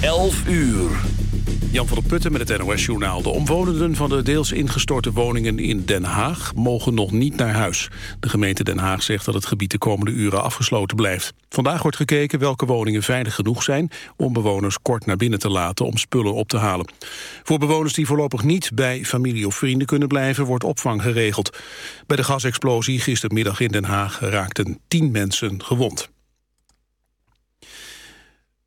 11 uur. Jan van der Putten met het NOS-journaal. De omwonenden van de deels ingestorte woningen in Den Haag mogen nog niet naar huis. De gemeente Den Haag zegt dat het gebied de komende uren afgesloten blijft. Vandaag wordt gekeken welke woningen veilig genoeg zijn... om bewoners kort naar binnen te laten om spullen op te halen. Voor bewoners die voorlopig niet bij familie of vrienden kunnen blijven... wordt opvang geregeld. Bij de gasexplosie gistermiddag in Den Haag raakten tien mensen gewond.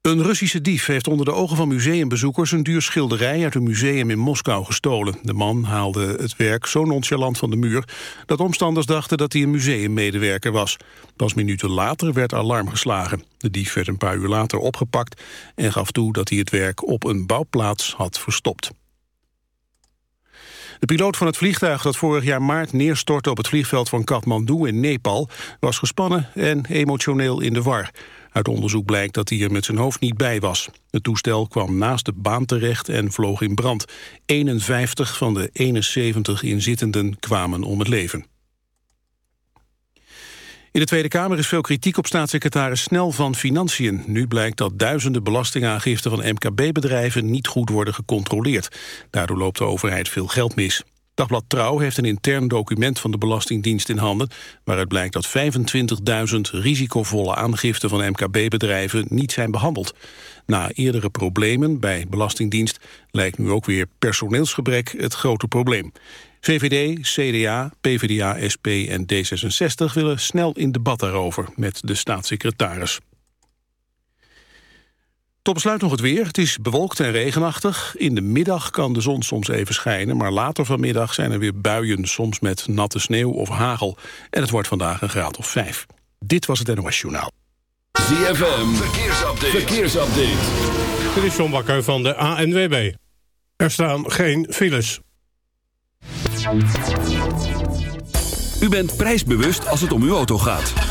Een Russische dief heeft onder de ogen van museumbezoekers... een duur schilderij uit een museum in Moskou gestolen. De man haalde het werk zo nonchalant van de muur... dat omstanders dachten dat hij een museummedewerker was. Pas minuten later werd alarm geslagen. De dief werd een paar uur later opgepakt... en gaf toe dat hij het werk op een bouwplaats had verstopt. De piloot van het vliegtuig dat vorig jaar maart neerstortte op het vliegveld van Kathmandu in Nepal was gespannen en emotioneel in de war. Uit onderzoek blijkt dat hij er met zijn hoofd niet bij was. Het toestel kwam naast de baan terecht en vloog in brand. 51 van de 71 inzittenden kwamen om het leven. In de Tweede Kamer is veel kritiek op staatssecretaris Snel van Financiën. Nu blijkt dat duizenden belastingaangiften van MKB-bedrijven niet goed worden gecontroleerd. Daardoor loopt de overheid veel geld mis. Dagblad Trouw heeft een intern document van de Belastingdienst in handen... waaruit blijkt dat 25.000 risicovolle aangiften van MKB-bedrijven niet zijn behandeld. Na eerdere problemen bij Belastingdienst lijkt nu ook weer personeelsgebrek het grote probleem. VVD, CDA, PvdA, SP en D66 willen snel in debat daarover met de staatssecretaris. Tot besluit nog het weer. Het is bewolkt en regenachtig. In de middag kan de zon soms even schijnen... maar later vanmiddag zijn er weer buien, soms met natte sneeuw of hagel. En het wordt vandaag een graad of vijf. Dit was het NOS Journaal. ZFM, verkeersupdate. verkeersupdate. Dit is John Bakker van de ANWB. Er staan geen files. U bent prijsbewust als het om uw auto gaat.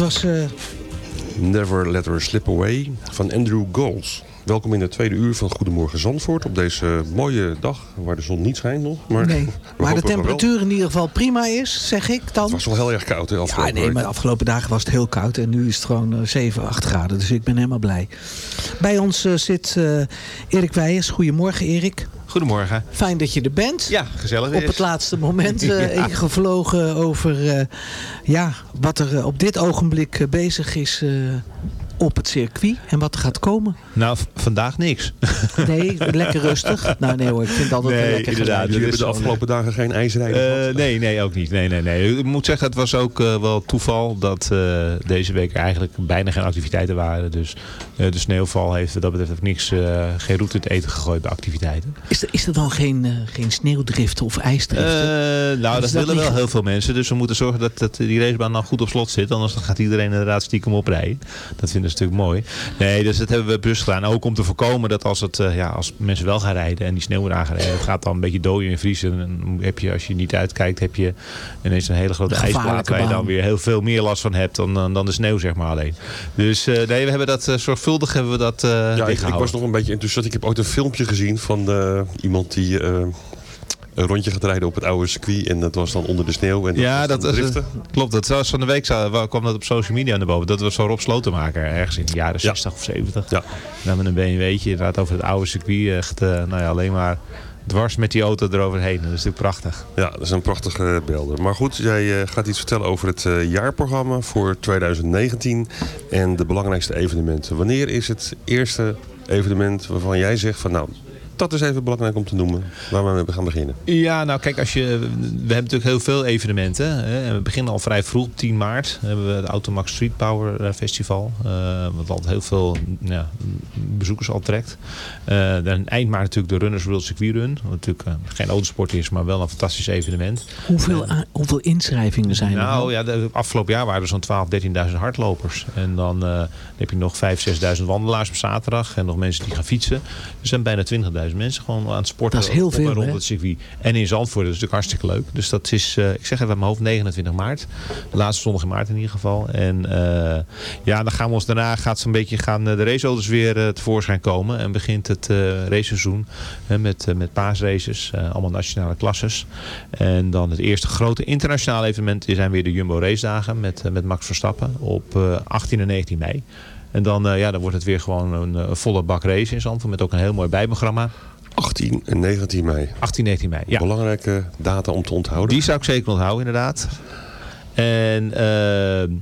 Was... eh, Never Let Her Slip Away van Andrew Goals. Welkom in het tweede uur van Goedemorgen Zandvoort. Op deze mooie dag waar de zon niet schijnt nog. Maar, nee, maar de temperatuur in ieder geval prima is, zeg ik dan. Het was wel heel erg koud Ja, afgelopen nee, week. maar de afgelopen dagen was het heel koud. En nu is het gewoon eh, 7, 8 graden. Dus ik ben helemaal blij. Bij ons eh, zit eh, Erik Weijers. Goedemorgen, Erik. Goedemorgen. Fijn dat je er bent. Ja, gezellig Op het laatste moment eh, Ja. ingevlogen over eh, ja, wat er eh, op dit ogenblik eh, bezig is eh, op het circuit. En wat er gaat komen. Nou, vandaag niks. Nee, lekker rustig. Nou nee hoor, ik vind het altijd wel Nee, lekker inderdaad. geluid. Jullie hebben de afgelopen dagen geen ijsrijden Eh, nee, nee, ook niet. Nee, nee, nee. Ik moet zeggen, het was ook eh, wel toeval dat eh, deze week er eigenlijk bijna geen activiteiten waren. Dus eh, de sneeuwval heeft wat dat betreft ook niks, eh, geen route in het eten gegooid bij activiteiten. Is er, is er dan geen, eh, geen sneeuwdriften of ijsdriften? Eh, nou, dat dat willen niet wel heel veel mensen. Dus we moeten zorgen dat, dat die racebaan dan goed op slot zit. Anders dan gaat iedereen inderdaad stiekem oprijden. Dat vinden ze natuurlijk mooi. Nee, dus dat hebben we bewust gedaan. Ook om te voorkomen dat als, het, eh, ja, als mensen wel gaan rijden en die sneeuw eraan gaan rijden. Het gaat dan een beetje dooien en vriezen. En dan heb je, als je niet uitkijkt, heb je ineens een hele grote ijsplaat. Waar je dan weer heel veel meer last van hebt dan, dan, dan de sneeuw zeg maar alleen. Dus eh, nee, we hebben dat eh, zorgvuldig hebben we dat eh Ja, ik, ik was nog een beetje enthousiast. Ik heb ooit een filmpje gezien van eh, iemand die eh, een rondje gaat rijden op het oude circuit. En dat was dan onder de sneeuw. En Ja, dat is, driften. klopt. Dat was van de week zou- kwam dat op social media naar boven. Dat was zo Rob Slotenmaker ergens in de jaren 60 of 70. Ja. Dan met een BMW'tje inderdaad over het oude circuit. Echt, eh, nou ja, alleen maar dwars met die auto eroverheen. Dat is natuurlijk prachtig. Ja, dat zijn prachtige beelden. Maar goed, jij eh, gaat iets vertellen over het eh, jaarprogramma voor 2019 en de belangrijkste evenementen. Wanneer is het eerste evenement waarvan jij zegt van nou, dat is even belangrijk om te noemen, waar we mee gaan beginnen? Ja, nou kijk, als je, we hebben natuurlijk heel veel evenementen. Hè. En we beginnen al vrij vroeg, op 10 maart. hebben we het Automax Street Power eh, Festival. eh, wat altijd heel veel ja, bezoekers al trekt. Eh, dan eind maart natuurlijk de Runners World Circuit Run. Wat natuurlijk geen autosport is, maar wel een fantastisch evenement. Hoeveel, hoeveel inschrijvingen zijn er? Nou ja, de, afgelopen jaar waren er zo'n 12, 13.000 hardlopers. En dan eh, heb je nog 5.000, 6.000 wandelaars op zaterdag. En nog mensen die gaan fietsen. Dus er zijn bijna 20.000 mensen gewoon aan het sporten. Dat is heel op veel, rond hè? het circuit. En in Zandvoort, dat is natuurlijk hartstikke leuk. Dus dat is, eh, ik zeg even uit mijn hoofd, 29 maart. De laatste zondag in maart in ieder geval. En eh, ja, dan gaan we ons daarna gaat zo'n beetje gaan eh, de raceauto's weer tevoorschijn komen. En begint het raceseizoen met, met paasraces. allemaal nationale klasses. En dan het eerste grote internationale evenement zijn weer de Jumbo Race Dagen met, met Max Verstappen op eh, 18 en 19 mei. En dan, eh, ja, dan wordt het weer gewoon een eh, volle bak race in Zandvoort met ook een heel mooi bijprogramma. 18 en 19 mei. 18, 19 mei, ja. Belangrijke data om te onthouden. Die zou ik zeker onthouden, inderdaad. En eh,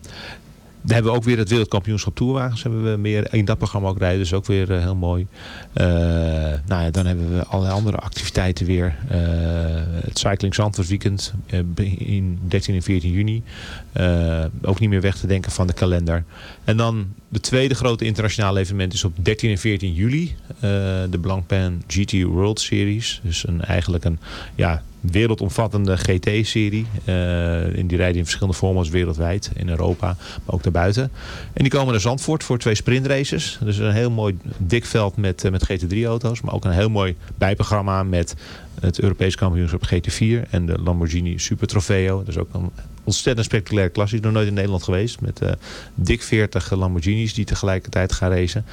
dan hebben we ook weer het wereldkampioenschap toerwagens. Hebben we meer in dat programma ook rijden. Dus ook weer eh, heel mooi. Eh, nou ja, dan hebben we allerlei andere activiteiten weer. Eh, het Cycling Zandvoort weekend in 13 en 14 juni. Ook niet meer weg te denken van de kalender. En dan de tweede grote internationale evenement is op 13 en 14 juli. eh, de Blancpain GT World Series. Dus een, eigenlijk een ja, wereldomvattende GT-serie. Eh, en die rijden in verschillende formats wereldwijd. In Europa, maar ook daarbuiten. En die komen naar Zandvoort voor twee sprintraces. Dus een heel mooi dik veld met, eh, met GT3-auto's. Maar ook een heel mooi bijprogramma met het Europees kampioenschap GT4 en de Lamborghini Super Trofeo. Dat is ook een ontzettend spectaculaire klasse. Die nog nooit in Nederland geweest. Met eh, dik 40 Lamborghinis die tegelijkertijd gaan racen.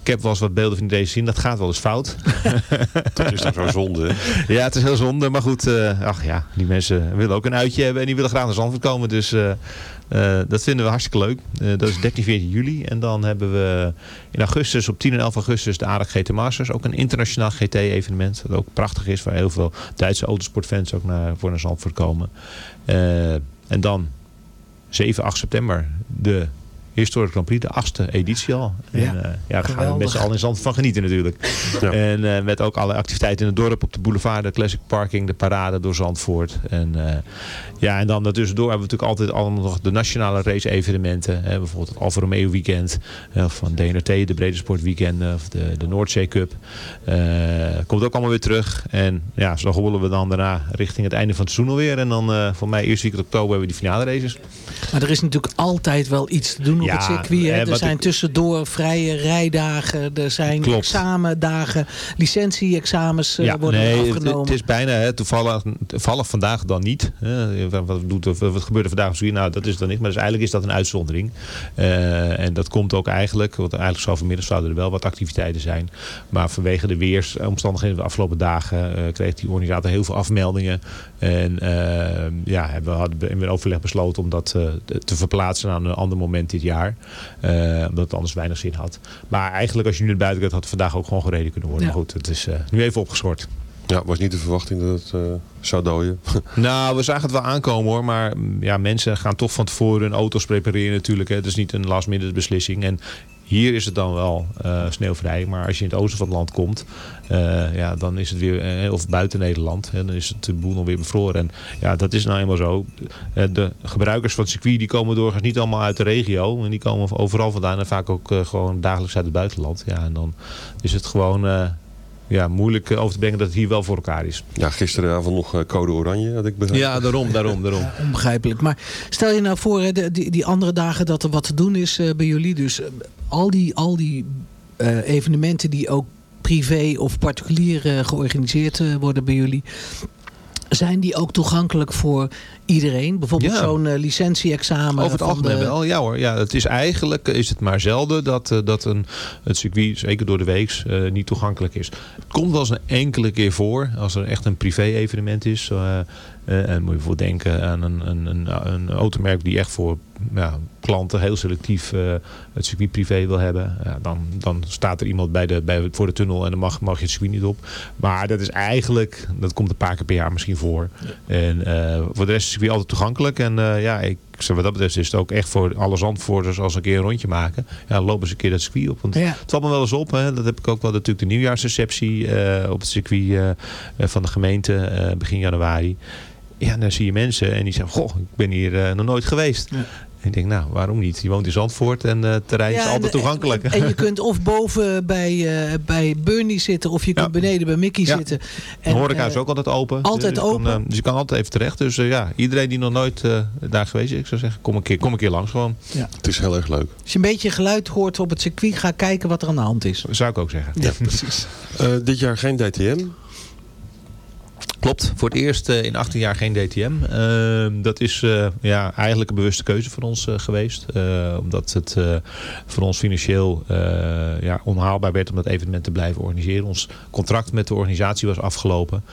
Ik heb wel eens wat beelden van die race gezien. Dat gaat wel eens fout. Dat is toch zo zonde. Ja, het is heel zonde. Maar goed, eh, ach ja, die mensen willen ook een uitje hebben. En die willen graag naar Zandvoort komen. Dus eh, eh, dat vinden we hartstikke leuk. Dat is 13, 14 juli. En dan hebben we in augustus, op 10 en 11 augustus, de ARAG GT Masters. Ook een internationaal GT-evenement. Dat ook prachtig is. Waar heel veel Duitse autosportfans ook naar, voor naar Zandvoort komen. En dan 7, 8 september de Historic Grand Prix, de achtste editie al. Ja, en, eh, ja, daar gaan we met z'n allen in Zandvoort van genieten natuurlijk. Ja. En eh, met ook alle activiteiten in het dorp, op de boulevard, de classic parking, de parade door Zandvoort. En, eh, ja, en dan daartussendoor hebben we natuurlijk altijd allemaal nog de nationale race evenementen. Hè, bijvoorbeeld het Alfa Romeo weekend, of van DNRT, de Brede Sport weekend, of de, de Noordzee Cup. Eh, komt ook allemaal weer terug. En ja, zo hobbelen we dan daarna richting het einde van het seizoen alweer. En dan eh, voor mij eerste week oktober hebben we die finale races. Maar er is natuurlijk altijd wel iets te doen op Ja, het circuit. hè. Er zijn ik- tussendoor vrije rijdagen. Er zijn Klopt. examendagen. Licentie-examens eh, worden nee, afgenomen. het is bijna hè, toevallig, toevallig vandaag dan niet. Hè. Wat, wat, doet, wat gebeurt er vandaag misschien? Nou, dat is dan niet. Maar dus eigenlijk is dat een uitzondering. Eh, en dat komt ook eigenlijk, want eigenlijk zou vanmiddag zouden er wel wat activiteiten zijn. Maar vanwege de weersomstandigheden de afgelopen dagen eh, kreeg die organisator heel veel afmeldingen. En eh, ja, we hadden in overleg besloten om dat eh, te verplaatsen aan een ander moment dit jaar. Eh, omdat het anders weinig zin had. Maar eigenlijk als je nu naar buiten gaat, had het vandaag ook gewoon gereden kunnen worden. Ja. Maar goed, het is eh, nu even opgeschort. Ja, was niet de verwachting dat het eh, zou dooien. Nou, we zagen het wel aankomen hoor. Maar mm, ja, mensen gaan toch van tevoren hun auto's prepareren natuurlijk. Hè. Het is niet een last minute beslissing. En hier is het dan wel eh, sneeuwvrij. Maar als je in het oosten van het land komt, eh, ja, dan is het weer, eh, of buiten Nederland, hè, dan is het de boel nog weer bevroren. En ja, dat is nou eenmaal zo. Eh, de gebruikers van het circuit die komen doorgaans niet allemaal uit de regio. En die komen overal vandaan en vaak ook eh, gewoon dagelijks uit het buitenland. Ja, en dan is het gewoon eh, ja, moeilijk over te brengen dat het hier wel voor elkaar is. Ja, gisteravond nog eh, code oranje, had ik begrepen. Ja, daarom, daarom, daarom. Onbegrijpelijk. Maar stel je nou voor, hè, die, die andere dagen dat er wat te doen is eh, bij jullie. Dus al die, al die eh, evenementen die ook privé of particulier eh, georganiseerd eh, worden bij jullie. Zijn die ook toegankelijk voor iedereen? Bijvoorbeeld Ja. zo'n eh, licentie-examen Over het algemeen de- wel, ja hoor. Ja, het is eigenlijk is het maar zelden dat, eh, dat een, het circuit, zeker door de weeks, eh, niet toegankelijk is. Het komt wel eens een enkele keer voor, als er echt een privé-evenement is. en moet je bijvoorbeeld denken aan een, een, een, een automerk die echt voor ja, klanten heel selectief het circuit privé wil hebben. Ja, dan, dan staat er iemand bij de, bij, voor de tunnel en dan mag, mag je het circuit niet op. Maar dat is eigenlijk, dat komt een paar keer per jaar misschien voor. En eh, voor de rest is het circuit altijd toegankelijk. En eh, ja, ik, zeg, wat dat betreft is het ook echt voor alle zandvoorters als een keer een rondje maken. Ja, lopen ze een keer dat circuit op. Want Ja. het valt me wel eens op. Hè. Dat heb ik ook wel natuurlijk de nieuwjaarsreceptie eh, op het circuit eh, van de gemeente begin januari. Ja, dan zie je mensen en die zeggen, goh, ik ben hier nog nooit geweest. Ja. En ik denk, nou, waarom niet? Je woont in Zandvoort en eh, het terrein is altijd en- toegankelijk. En je kunt of boven bij, eh, bij Bernie zitten of je kunt beneden bij Mickey Ja. zitten. De horeca is eh, ook altijd open. altijd dus kan, open. eh, dus je kan altijd even terecht. Dus eh, ja, iedereen die nog nooit eh, daar geweest is, ik zou zeggen, kom een keer, kom een keer langs gewoon. Het is heel erg leuk. Als je een beetje geluid hoort op het circuit, ga kijken wat er aan de hand is. Zou ik ook zeggen. Ja, precies. dit jaar geen DTM. Klopt, voor het eerst eh, in 18 jaar geen DTM. Ehm, dat is eh, ja, eigenlijk een bewuste keuze van ons eh, geweest. Omdat het voor ons financieel ja, onhaalbaar werd om dat evenement te blijven organiseren. Ons contract met de organisatie was afgelopen.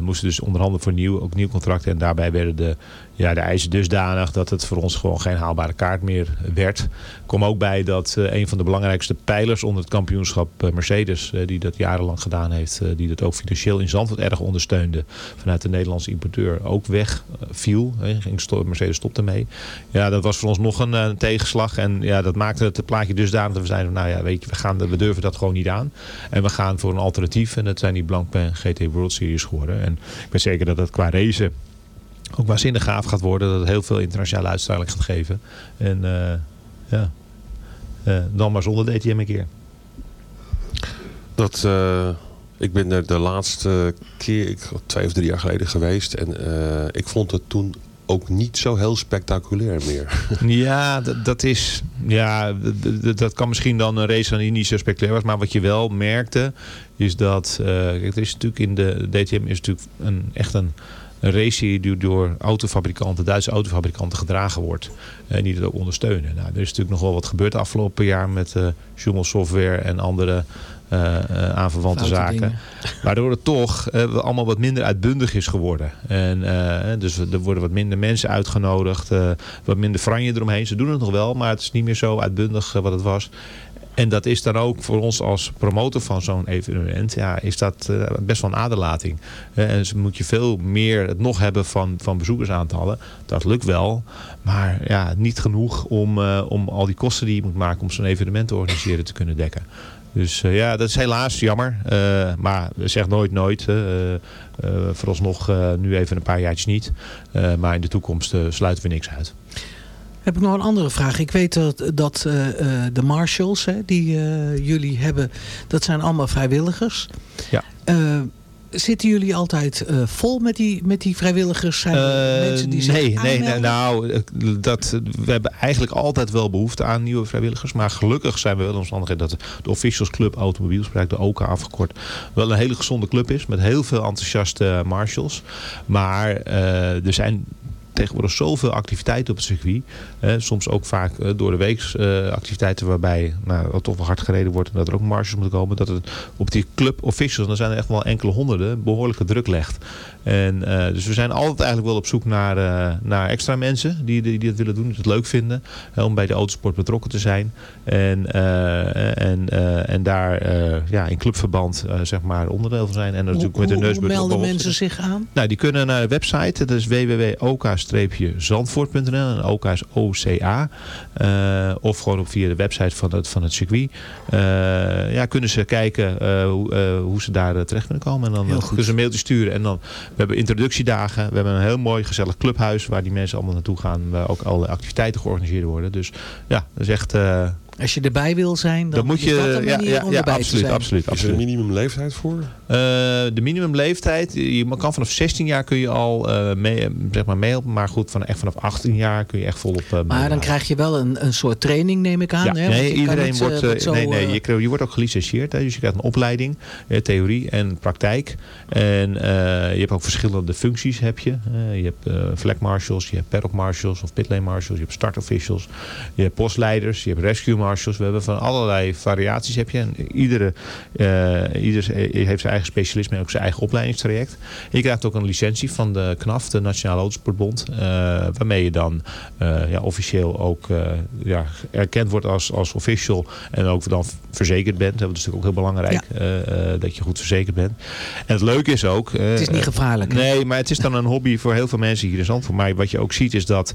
Moesten dus onderhandelen voor nieuw, ook nieuw contract. En daarbij werden de, ja, de eisen dusdanig dat het voor ons gewoon geen haalbare kaart meer werd. Kom ook bij dat eh, een van de belangrijkste pijlers onder het kampioenschap eh, Mercedes, eh, die dat jarenlang gedaan heeft, die dat ook financieel in Zandvoort erg ondersteunde vanuit de Nederlandse importeur, ook weg viel. Hè, ging sto- Mercedes stopte mee. Ja, dat was voor ons nog een, tegenslag. En ja, dat maakte het plaatje dusdanig dat we zeiden, nou ja, weet je, we, gaan, we durven dat gewoon niet aan. En we gaan voor een alternatief. En dat zijn die Blancpain GT World Series geworden. En ik ben zeker dat het qua race ook waanzinnig gaaf gaat worden. Dat het heel veel internationale uitstraling gaat geven. En eh, ja, Eh, dan maar zonder DTM een keer. Dat, eh, ik ben er de laatste keer, ik, twee of drie jaar geleden geweest. En ik vond het toen ook niet zo heel spectaculair meer. Ja, dat, is. Ja, dat kan misschien dan een race die niet zo spectaculair was. Maar wat je wel merkte, is dat. eh, kijk, er is natuurlijk in de DTM is natuurlijk een, echt een, een race die door autofabrikanten, Duitse autofabrikanten gedragen wordt. En die dat ook ondersteunen. Nou, er is natuurlijk nog wel wat gebeurd afgelopen jaar met eh Schumel Software en andere eh, eh, aanverwante Foute zaken. dingen. Waardoor het toch eh, allemaal wat minder uitbundig is geworden. En, dus er worden wat minder mensen uitgenodigd. wat minder franje eromheen. Ze doen het nog wel, maar het is niet meer zo uitbundig wat het was. En dat is dan ook voor ons als promotor van zo'n evenement, ja, is dat best wel een aderlating. En dus moet je veel meer het nog hebben van, van bezoekersaantallen. Dat lukt wel, maar ja, niet genoeg om, om al die kosten die je moet maken om zo'n evenement te organiseren te kunnen dekken. Dus eh, ja, dat is helaas jammer. Eh, maar zeg nooit nooit. eh, vooralsnog nu even een paar jaartjes niet. Maar in de toekomst sluiten we niks uit. Heb ik nog een andere vraag. Ik weet dat, dat de marshals hè, die jullie hebben, dat zijn allemaal vrijwilligers. Ja. Zitten jullie altijd eh, vol met die, met die vrijwilligers? Zijn er Eh, mensen die zich nee, nee, nee, nou, dat, we hebben eigenlijk altijd wel behoefte aan nieuwe vrijwilligers. Maar gelukkig zijn we wel in de omstandigheden dat de Officials Club Automobielspraak, de OK afgekort, wel een hele gezonde club is. Met heel veel enthousiaste marshals. Maar eh, er zijn tegenwoordig zoveel activiteiten op het circuit. Soms ook vaak eh, door de week eh, activiteiten waarbij nou, toch wel hard gereden wordt. En dat er ook marshals moeten komen. Dat het op die club officials, dan zijn er echt wel enkele honderden, behoorlijke druk legt. En, eh, dus we zijn altijd eigenlijk wel op zoek naar, naar extra mensen die, die, die het willen doen. Die het leuk vinden. om bij de autosport betrokken te zijn. En, en, en daar ja, in clubverband zeg maar onderdeel van zijn. En Hoe, natuurlijk met de hoe melden mensen zich aan? nou, die kunnen naar de website. Dat is www.ok-zandvoort.nl. En OK is OCA. Eh, of gewoon via de website van het, van het circuit. Eh, ja, kunnen ze kijken eh, hoe, eh, hoe ze daar terecht kunnen komen. En dan kunnen ze een mailtje sturen. En dan, we hebben introductiedagen. We hebben een heel mooi gezellig clubhuis. Waar die mensen allemaal naartoe gaan. Waar ook alle activiteiten georganiseerd worden. Dus ja, dat is echt... eh, Als je erbij wil zijn, dan, dan moet je... is dat een ja, ja, om ja, absoluut, zijn. absoluut, Is er een absoluut. minimumleeftijd voor? Eh, de minimumleeftijd, je kan vanaf 16 jaar kun je al eh, mee, zeg maar meehelpen. Maar goed, van, echt vanaf 18 jaar kun je echt volop uh, Maar dan krijg je wel een, een soort training, neem ik aan. ja, hè? Want nee, iedereen niet, wordt, eh, eh, zo, nee, nee, eh, je, wordt ook gelicenseerd. Hè, dus je krijgt een opleiding, eh, theorie en praktijk. En eh, je hebt ook verschillende functies. Heb je. Eh, je hebt eh flag marshals, je hebt paddock marshals of pitlane marshals. Je hebt start officials, je hebt postleiders, je hebt rescue marshals. We hebben van allerlei variaties heb je. En iedere, eh, ieder heeft zijn eigen specialisme en ook zijn eigen opleidingstraject. En je krijgt ook een licentie van de KNAF, de Nationale Autosportbond. eh, waarmee je dan eh, ja, officieel ook eh, ja, erkend wordt als, als official. En ook dan verzekerd bent. Dat is natuurlijk ook heel belangrijk. dat je goed verzekerd bent. En het leuke is ook... het is niet gevaarlijk. hè? Nee, maar het is dan een hobby voor heel veel mensen hier in Zandvoort. Maar wat je ook ziet is dat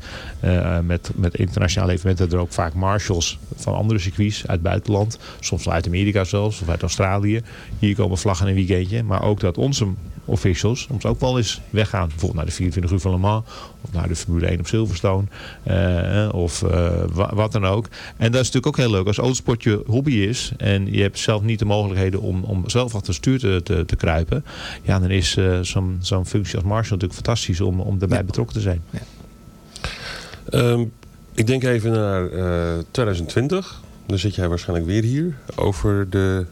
met, met internationale evenementen er ook vaak marshals van andere circuits uit het buitenland. Soms uit Amerika zelfs, of uit Australië. Hier komen vlaggen een weekendje. Maar ook dat onze officials soms ook wel eens weggaan. Bijvoorbeeld naar de 24 uur van Le Mans. Of naar de Formule 1 op Silverstone. eh, of eh, wa- wat dan ook. En dat is natuurlijk ook heel leuk. Als autosport je hobby is. En je hebt zelf niet de mogelijkheden om, om zelf achter stuur te, te, te kruipen. Ja, dan is eh, zo'n zo'n functie als marshal natuurlijk fantastisch om, om daarbij Ja. betrokken te zijn. Ehm, ik denk even naar eh, 2020. Dan zit jij waarschijnlijk weer hier. Over de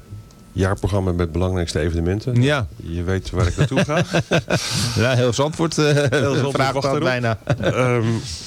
jaarprogramma met belangrijkste evenementen. Ja, Je weet waar ik naartoe ga. ja heel Zandvoort, uh, Zandvoort vraagt wacht dat bijna. Ehm,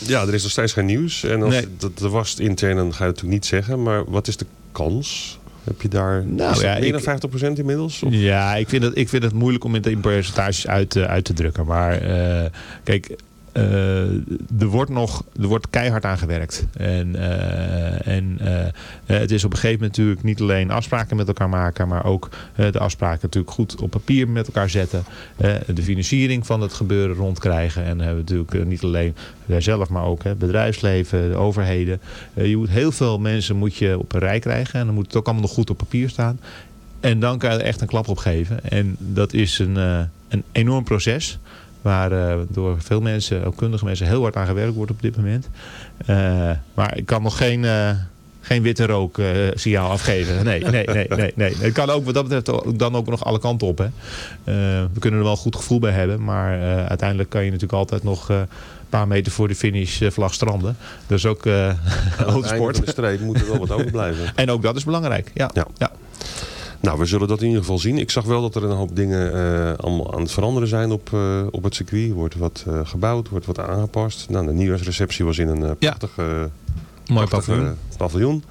ja, er is nog steeds geen nieuws. En als Nee. dat, dat was intern, dan ga je het natuurlijk niet zeggen. Maar wat is de kans? Heb je daar Nou, ja, meer ik- dan 50% inmiddels? Of- Ja, ik vind, het, ik vind het moeilijk om het in percentages uit, te- uit te drukken. Maar eh, kijk, eh, er, wordt nog, er wordt keihard aan gewerkt. En, eh, en eh, eh, het is op een gegeven moment natuurlijk niet alleen afspraken met elkaar maken. Maar ook eh, de afspraken natuurlijk goed op papier met elkaar zetten. eh, de financiering van het gebeuren rondkrijgen. En dan hebben we natuurlijk eh, niet alleen wij zelf, maar ook het bedrijfsleven, de overheden. Eh, je moet heel veel mensen moet je op een rij krijgen. En dan moet het ook allemaal nog goed op papier staan. En dan kan je er echt een klap op geven. En dat is een, eh, een enorm proces. Waar eh, door veel mensen, ook kundige mensen, heel hard aan gewerkt wordt op dit moment. Eh, maar ik kan nog geen, eh, geen witte rook signaal afgeven. Nee, nee, nee, nee, nee. Het kan ook wat dat betreft dan ook nog alle kanten op. Hè. We kunnen er wel een goed gevoel bij hebben. Maar uiteindelijk kan je natuurlijk altijd nog... een paar meter voor de finish vlag stranden. Dat is ook eh Aan het de streep moet er wel wat overblijven. En ook dat is belangrijk. Ja. Ja. Ja. Nou, we zullen dat in ieder geval zien. Ik zag wel dat er een hoop dingen eh, allemaal aan het veranderen zijn op, eh, op het circuit. Er wordt wat eh, gebouwd, wordt wat aangepast. Nou, de nieuwjaarsreceptie was in een eh, Ja. prachtige, Mooi prachtige paviljoen. Paviljoen.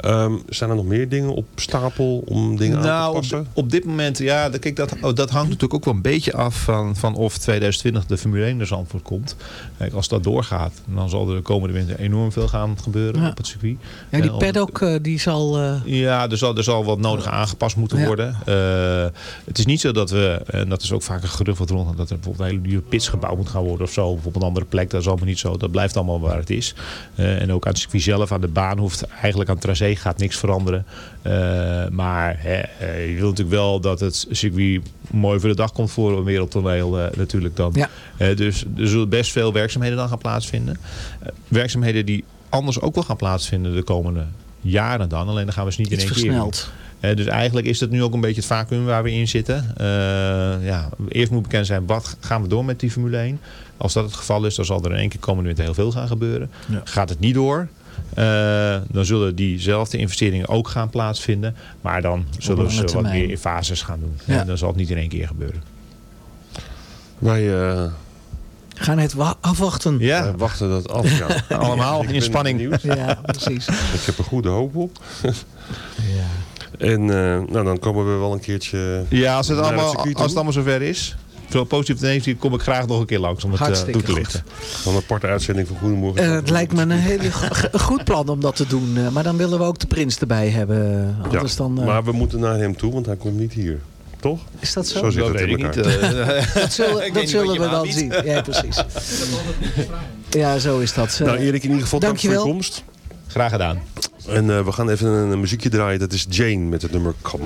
Ehm, zijn er nog meer dingen op stapel om dingen aan te Nou, op, passen? op dit moment, ja, dat- kijk, dat, oh, dat hangt natuurlijk ook wel een beetje af van, van of 2020 de Formule 1 naar Zandvoort komt. Kijk, als dat doorgaat, dan zal er de komende winter enorm veel gaan gebeuren Ja. op het circuit. Ja, die Eh, paddock eh, die zal... eh, Ja, er zal, er zal wat nodig aangepast moeten Ja. worden. Eh, het is niet zo dat we, en dat is ook vaak een gerucht wat rond, dat er bijvoorbeeld een hele nieuwe pits gebouwd moet gaan worden of zo. Of op een andere plek, dat is allemaal niet zo. Dat blijft allemaal waar het is. Eh, en ook aan het circuit zelf, aan de baan hoeft eigenlijk aan het tracé gaat niks veranderen. Eh, maar hè, eh, je wil natuurlijk wel dat het circuit mooi voor de dag komt voor een wereldtoneel eh, natuurlijk dan. Ja. Dus er zullen best veel werkzaamheden dan gaan plaatsvinden. Werkzaamheden die anders ook wel gaan plaatsvinden de komende jaren dan. Alleen dan gaan we ze niet iets in één versneld. Dus eigenlijk is dat nu ook een beetje het vacuüm waar we in zitten. Ja, eerst moet bekend zijn, wat gaan we door met die Formule 1? Als dat het geval is, dan zal er in één keer komende winter heel veel gaan gebeuren. Ja. Gaat het niet door, eh, dan zullen diezelfde investeringen ook gaan plaatsvinden. Maar dan zullen ze wat meer in fases gaan doen. Ja. En dan zal het niet in één keer gebeuren. Wij eh, Gaan het wa- afwachten. Ja, wij wachten dat af. Ja. allemaal in spanning. benieuwd. Ja, precies. Ik heb er goede hoop op. Ja. En eh, nou, dan komen we wel een keertje... Ja, als het, allemaal, als het allemaal zover is. Zowel positief negatief kom ik graag nog een keer langs om het eh, Hartstikke toe te lichten. Van een aparte uitzending van Goedemorgen. Eh, het lijkt me een hele go- goed plan om dat te doen. eh, maar dan willen we ook de prins erbij hebben. Anders dan, eh, Maar we moeten naar hem toe, want hij komt niet hier. Toch? is dat zo? Zo zit Dat het in elkaar. niet. dat zullen, dat we dan zien. Ja, precies. Ja, zo is dat. Nou Erik, in ieder geval dank voor je komst. Graag gedaan. En eh, we gaan even een, een muziekje draaien. Dat is Jane met het nummer Come.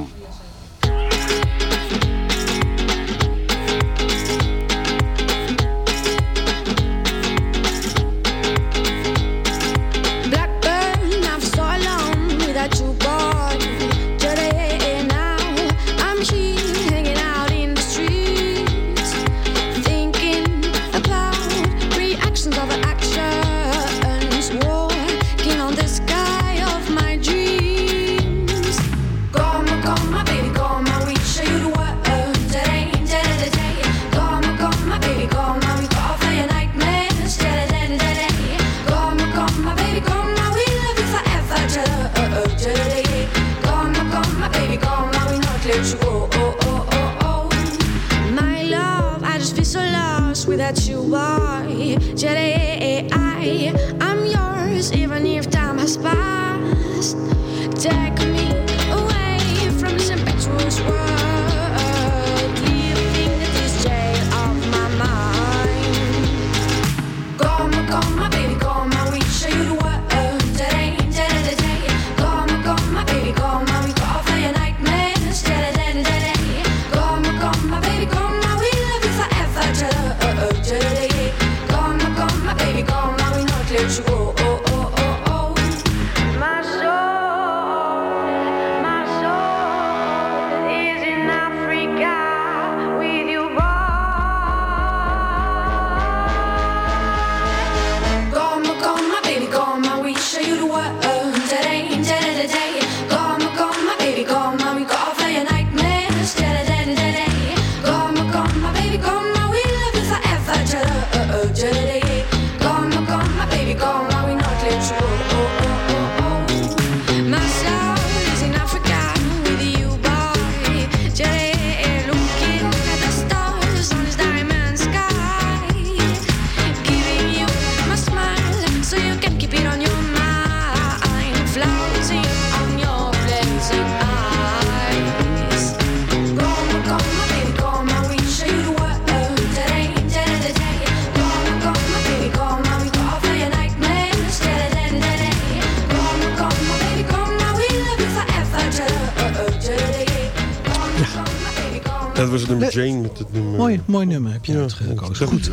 Was het nummer Jane met het nummer... Mooi, mooi nummer heb je uitgekozen. Goed.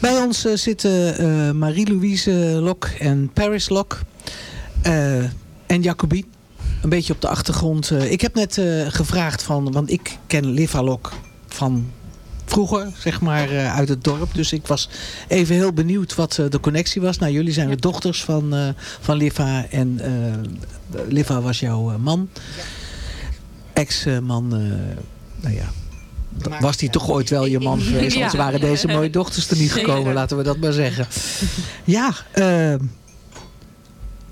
Bij ons eh, zitten eh, Marie-Louise Lok en Paris Lok. eh, en Jacobie. Een beetje op de achtergrond. Ik heb net eh, gevraagd van... Want ik ken Liva Lok van vroeger, zeg maar, eh, uit het dorp. Dus ik was even heel benieuwd wat de connectie was. Nou, jullie zijn de dochters van, eh, van Liva. En eh Liva was jouw man. Ex-man, eh, nou ja... Was die toch ooit wel je man geweest? Anders waren deze mooie dochters er niet gekomen, laten we dat maar zeggen. Ja, eh,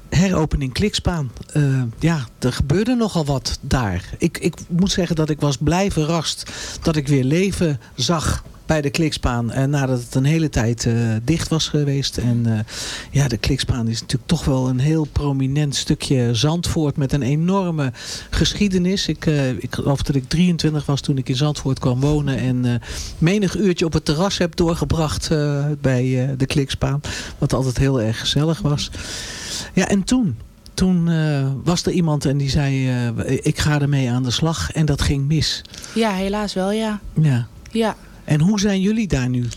heropening Klikspaan. Eh, ja, er gebeurde nogal wat daar. Ik, ik moet zeggen dat ik was blij verrast dat ik weer leven zag bij de Klikspaan. En nadat het een hele tijd eh, dicht was geweest. En eh, ja, de Klikspaan is natuurlijk toch wel een heel prominent stukje Zandvoort. Met een enorme geschiedenis. Ik, eh, ik geloof dat ik 23 was toen ik in Zandvoort kwam wonen. En eh, menig uurtje op het terras heb doorgebracht eh, bij eh, de Klikspaan. Wat altijd heel erg gezellig was. Ja, en toen... Toen eh, was er iemand en die zei, eh, ik ga ermee aan de slag. En dat ging mis. Ja, helaas wel, ja. Ja. Ja. En hoe zijn jullie daar nu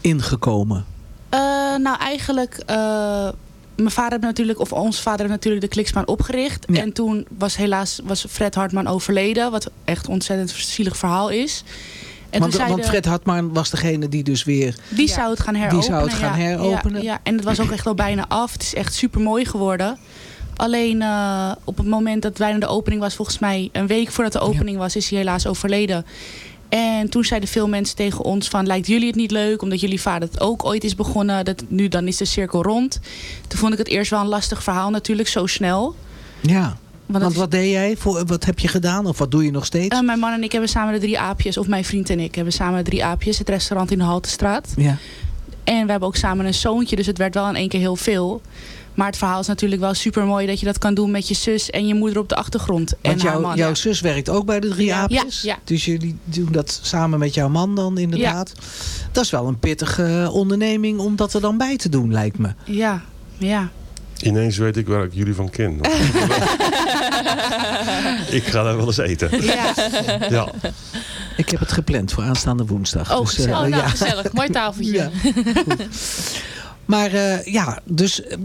ingekomen? Eh, nou, eigenlijk... eh, mijn vader heeft natuurlijk, of ons vader heeft natuurlijk de Kliksbaan opgericht. En toen was helaas was Fred Hartman overleden. Wat echt een ontzettend zielig verhaal is. En want, toen want zeiden- Fred Hartman was degene die dus weer... die zou het gaan heropenen. Die zou het gaan ja. heropenen. Ja, ja, en het was ook echt al bijna af. Het is echt super mooi geworden. Alleen eh, op het moment dat bijna de opening was, volgens mij een week voordat de opening was, is hij helaas overleden. En toen zeiden veel mensen tegen ons van, lijkt jullie het niet leuk? Omdat jullie vader het ook ooit is begonnen. Dat, nu dan is de cirkel rond. Toen vond ik het eerst wel een lastig verhaal natuurlijk, zo snel. Ja. Want, wat deed jij? Voor, wat heb je gedaan? Of wat doe je nog steeds? Eh, mijn man en ik hebben samen de drie aapjes, of mijn vriend en ik hebben samen de drie aapjes. Het restaurant in de Haltestraat. ja. En we hebben ook samen een zoontje, dus het werd wel in één keer heel veel. Maar het verhaal is natuurlijk wel super mooi dat je dat kan doen met je zus en je moeder op de achtergrond. Want en haar jouw, man. jouw zus werkt ook bij de drie Ja. aapjes. Ja, ja. Dus jullie doen dat samen met jouw man dan inderdaad. Dat is wel een pittige onderneming om dat er dan bij te doen, lijkt me. Ja, ja. Ineens weet ik waar ik jullie van ken. ik ga daar wel eens eten. Ja. Ja. Ik heb het gepland voor aanstaande woensdag. Oh, Dus, eh, gezellig. Oh, nou, ja. gezellig. Mooi tafeltje. Ja. Maar eh, ja, dus eh,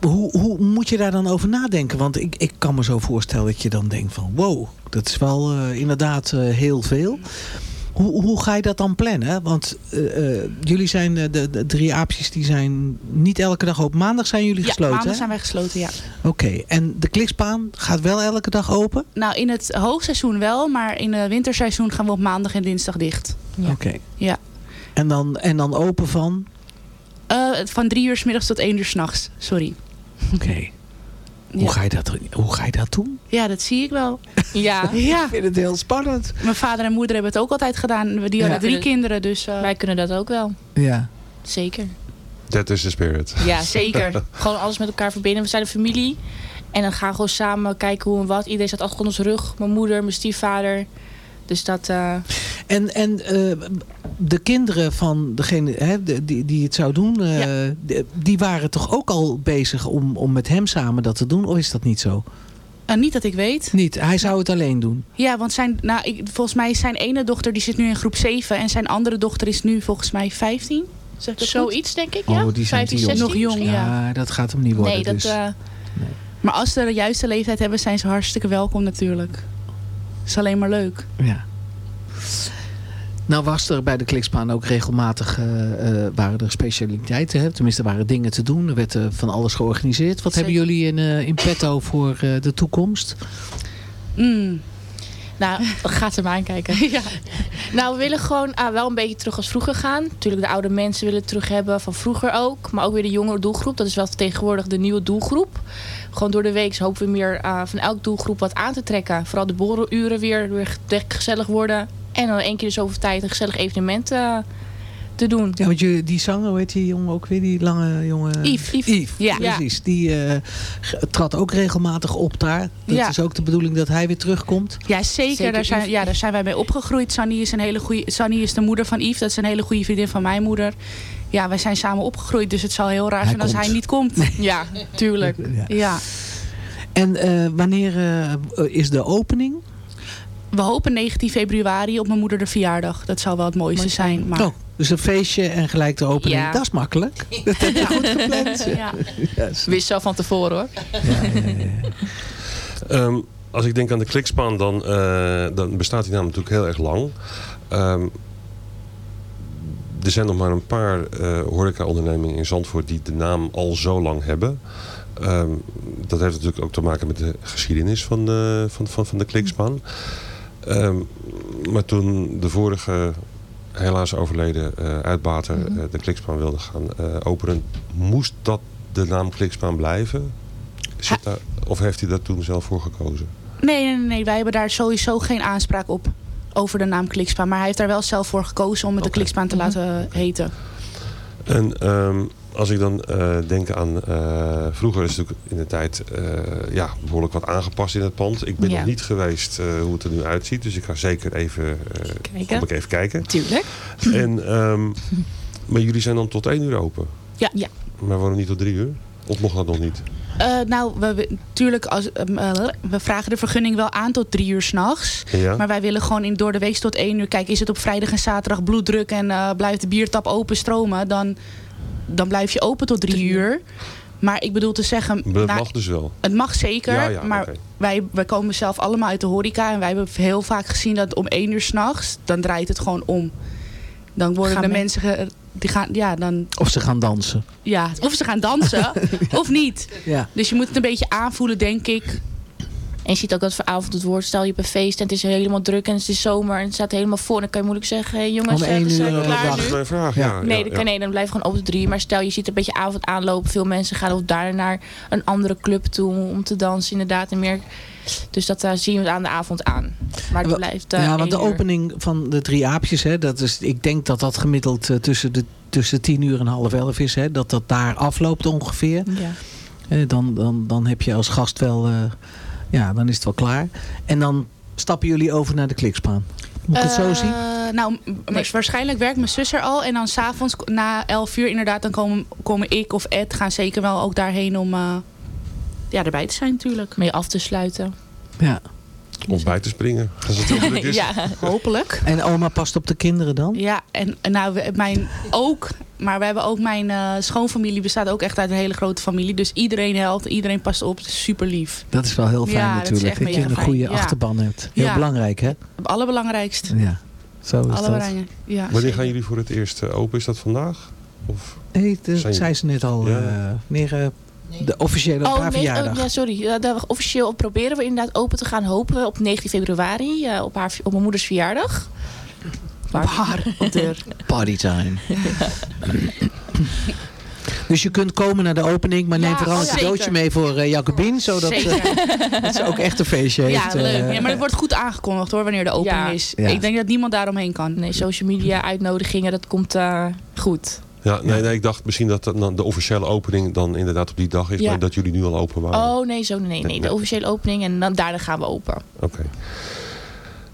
hoe, hoe moet je daar dan over nadenken? Want ik, ik kan me zo voorstellen dat je dan denkt van... wow, dat is wel eh, inderdaad eh, heel veel. Hoe, hoe ga je dat dan plannen? Want eh, jullie zijn, de, de drie aapjes, die zijn niet elke dag open. Maandag zijn jullie ja gesloten, maandag hè? zijn wij gesloten, ja. Oké, en de klikspaan gaat wel elke dag open? Nou, in het hoogseizoen wel, maar in het winterseizoen gaan we op maandag en dinsdag dicht. Oké. Ja. En dan, en dan open van? Van drie uur s middags tot één uur s'nachts, sorry. Oké. Hoe, ga je dat, hoe ga je dat doen? Ja, dat zie ik wel. Ja. ja. Ik vind het heel spannend. Mijn vader en moeder hebben het ook altijd gedaan. Die hadden Ja. drie kinderen, dus... eh, Wij kunnen dat ook wel. Ja. Zeker. That is the spirit. Ja, zeker. gewoon alles met elkaar verbinden. We zijn een familie. En dan gaan we gewoon samen kijken hoe en wat. Iedereen staat achter ons rug. Mijn moeder, mijn stiefvader. Dus dat... eh, En, en eh, de kinderen van degene hè, die, die het zou doen, eh, die waren toch ook al bezig om, om met hem samen dat te doen? Of is dat niet zo? niet dat ik weet. Niet, hij zou het alleen doen. Ja, want zijn, nou, ik, volgens mij is zijn ene dochter die zit nu in groep 7 en zijn andere dochter is nu volgens mij 15. Zeg dat goed? Zoiets, denk ik, ja. Oh, die zijn 15, te jong. 16 Nog jong, misschien. ja. dat gaat hem niet worden. Nee, dat... dus. eh, Maar als ze de juiste leeftijd hebben, zijn ze hartstikke welkom natuurlijk. Is alleen maar leuk. Ja. Nou was er bij de klikspaan ook regelmatig eh, eh, waren er specialiteiten. Hè? Tenminste, er waren dingen te doen. Er werd eh, van alles georganiseerd. Wat hebben jullie in, eh, in petto voor eh, de toekomst? Mm. Nou, gaat er maar aan kijken. ja. Nou, we willen gewoon ah, wel een beetje terug als vroeger gaan. Natuurlijk, de oude mensen willen het terug hebben van vroeger ook. Maar ook weer de jongere doelgroep. Dat is wel tegenwoordig de nieuwe doelgroep. Gewoon door de week hopen we meer ah, van elke doelgroep wat aan te trekken. Vooral de borreluren weer, weer gezellig worden. En dan één keer de zoveel tijd een gezellig evenement eh, te doen. Ja, want jullie, die zanger, hoe heet die jongen ook weer? Die lange jongen? Yves. Yves, Ja. precies. Die eh, g- trad ook regelmatig op daar. Dat Ja. is ook de bedoeling dat hij weer terugkomt. Ja, zeker. Zeker, daar, zijn, Yves. ja, daar zijn wij mee opgegroeid. Sunny is, een hele goeie, Sunny is de moeder van Yves. Dat is een hele goede vriendin van mijn moeder. Ja, wij zijn samen opgegroeid. Dus het zal heel raar Hij zijn als komt. hij niet komt. Ja, tuurlijk. Ja. Ja. En eh, wanneer eh, is de opening? We hopen 19 februari op mijn moeder de verjaardag. Dat zou wel het mooiste Mooi zijn. Maar... Oh, dus een feestje en gelijk de opening. Ja. Dat is makkelijk. Dat heb je goed gepland. Ja. Wist zo van tevoren hoor. Ehm, als ik denk aan de klikspaan, dan, eh, dan bestaat die naam natuurlijk heel erg lang. Ehm, er zijn nog maar een paar eh horeca-ondernemingen in Zandvoort die de naam al zo lang hebben. Ehm, dat heeft natuurlijk ook te maken met de geschiedenis van de, van, van, van de klikspaan. Ehm, maar toen de vorige helaas overleden eh, uitbater Mhm. eh, de klikspaan wilde gaan openen, moest dat de naam klikspaan blijven? Zit daar, of heeft hij daar toen zelf voor gekozen? Nee, nee, nee. Wij hebben daar sowieso geen aanspraak op. Over de naam Klikspaan. Maar hij heeft daar wel zelf voor gekozen om het de. Klikspaan te laten heten. En ehm, als ik dan eh, denk aan... eh, vroeger is het natuurlijk in de tijd eh, ja, behoorlijk wat aangepast in het pand. Ik ben Ja. nog niet geweest eh, hoe het er nu uitziet. Dus ik ga zeker even, eh, Kijken. kom ik even kijken. Tuurlijk. En, ehm, maar jullie zijn dan tot één uur open. Ja. ja. Maar waarom niet tot drie uur? Of mocht dat nog niet? Eh, nou, we, natuurlijk, als, ehm, eh, we vragen de vergunning wel aan tot drie uur s'nachts. Ja. Maar wij willen gewoon in, door de week tot één uur. Kijk, is het op vrijdag en zaterdag bloeddruk en eh, blijft de biertap open stromen, dan, dan blijf je open tot drie uur. Maar ik bedoel te zeggen... Dat nou, mag dus wel. Het mag zeker, Ja, ja, maar wij, wij komen zelf allemaal uit de horeca. En wij hebben heel vaak gezien dat om één uur s'nachts, dan draait het gewoon om. Dan worden Gaan de men- mensen, die gaan, ja, dan, Of ze gaan dansen. ja, of ze gaan dansen, of niet. Ja. Dus je moet het een beetje aanvoelen, denk ik. En je ziet ook dat vanavond het woord, stel je hebt een feest en het is helemaal druk en het is zomer en het staat helemaal voor. Dan kan je moeilijk zeggen, hey, jongens, Om eh, één uur, eh, klaar nu. mijn vraag. Ja. Ja. Nee, kan, nee, dan blijf gewoon op de drie. Maar stel je ziet een beetje avond aanlopen. Veel mensen gaan of daar naar een andere club toe om te dansen inderdaad. En meer. Dus dat eh, zien we aan de avond aan. Maar het blijft eh ja, want de uur. opening van de drie aapjes, hè, dat is, ik denk dat dat gemiddeld eh, tussen, de, tussen tien uur en half elf is. Hè, dat dat daar afloopt ongeveer. Ja. Dan, dan, dan heb je als gast wel, ja, dan is het wel klaar. En dan stappen jullie over naar de klikspaan. Moet ik het zo zien? Nou, waarschijnlijk werkt mijn zus er al. En dan s'avonds na 11 uur inderdaad, dan komen, komen ik of Ed gaan zeker wel ook daarheen om ja, erbij te zijn natuurlijk. Mee af te sluiten. Ja. Of bij te springen. Als het heel druk is. ja. Hopelijk. En oma past op de kinderen dan? Ja, en nou, mijn ook, maar we hebben ook mijn eh, schoonfamilie bestaat ook echt uit een hele grote familie. Dus iedereen helpt, iedereen past op. Super lief. Dat is wel heel fijn Ja, dat natuurlijk. Dat je een goede. Ja. achterban hebt. Heel Ja. belangrijk hè? Het allerbelangrijkst. Ja. Zo is dat. Allebei. Ja, Wanneer gaan jullie voor het eerst eh, open? Is dat vandaag? Of? Nee, dat Zijn- zei ze net al. Ja. eh meer de officiële op Oh haar nee, verjaardag. oh, ja, sorry. Ja, officieel proberen we inderdaad open te gaan. Hopen we op 19 februari. eh, op, haar, op mijn moeders verjaardag. Op haar, op de Partytime. Dus je kunt komen naar de opening, maar neem Ja, vooral een cadeautje mee voor eh Jacobien. Zodat Zeker. dat ze ook echt een feestje Ja, heeft. leuk. Ja, maar het wordt goed aangekondigd hoor, wanneer de opening Ja. is. Ja. Ik denk dat niemand daaromheen kan. Nee, social media uitnodigingen, dat komt eh, goed. Ja, nee, nee, ik dacht misschien dat de officiële opening dan inderdaad op die dag is. Ja. Maar dat jullie nu al open waren. Oh nee, zo nee, nee. Nee, De officiële opening en dan daarna gaan we open. Oké.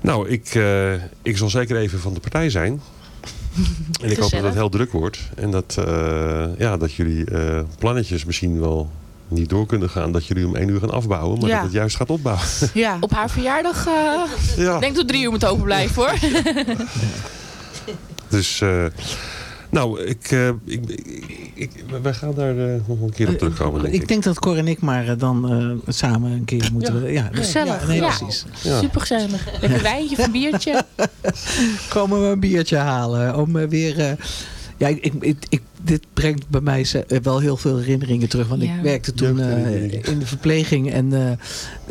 Nou, ik, eh, ik zal zeker even van de partij zijn. En ik hoop dat het heel druk wordt. En dat, eh, ja, dat jullie eh, plannetjes misschien wel niet door kunnen gaan. Dat jullie om één uur gaan afbouwen. Maar Ja. dat het juist gaat opbouwen. Ja. Op haar verjaardag, ja. denk tot drie uur moet open blijven hoor. Dus, nou, ik, eh, ik, ik, ik- wij gaan daar eh, nog een keer op terugkomen, denk ik. ik denk dat Cor en ik maar eh, dan eh, samen een keer moeten... Ja, Gezellig. Ja, nee, Ja. precies. Ja. Super gezellig. Lekker wijntje, een biertje. Komen we een biertje halen om eh, weer... eh, ja, ik, ik, ik, dit brengt bij mij ze- eh, wel heel veel herinneringen terug. Want Ja. ik werkte toen eh, in de verpleging. En eh,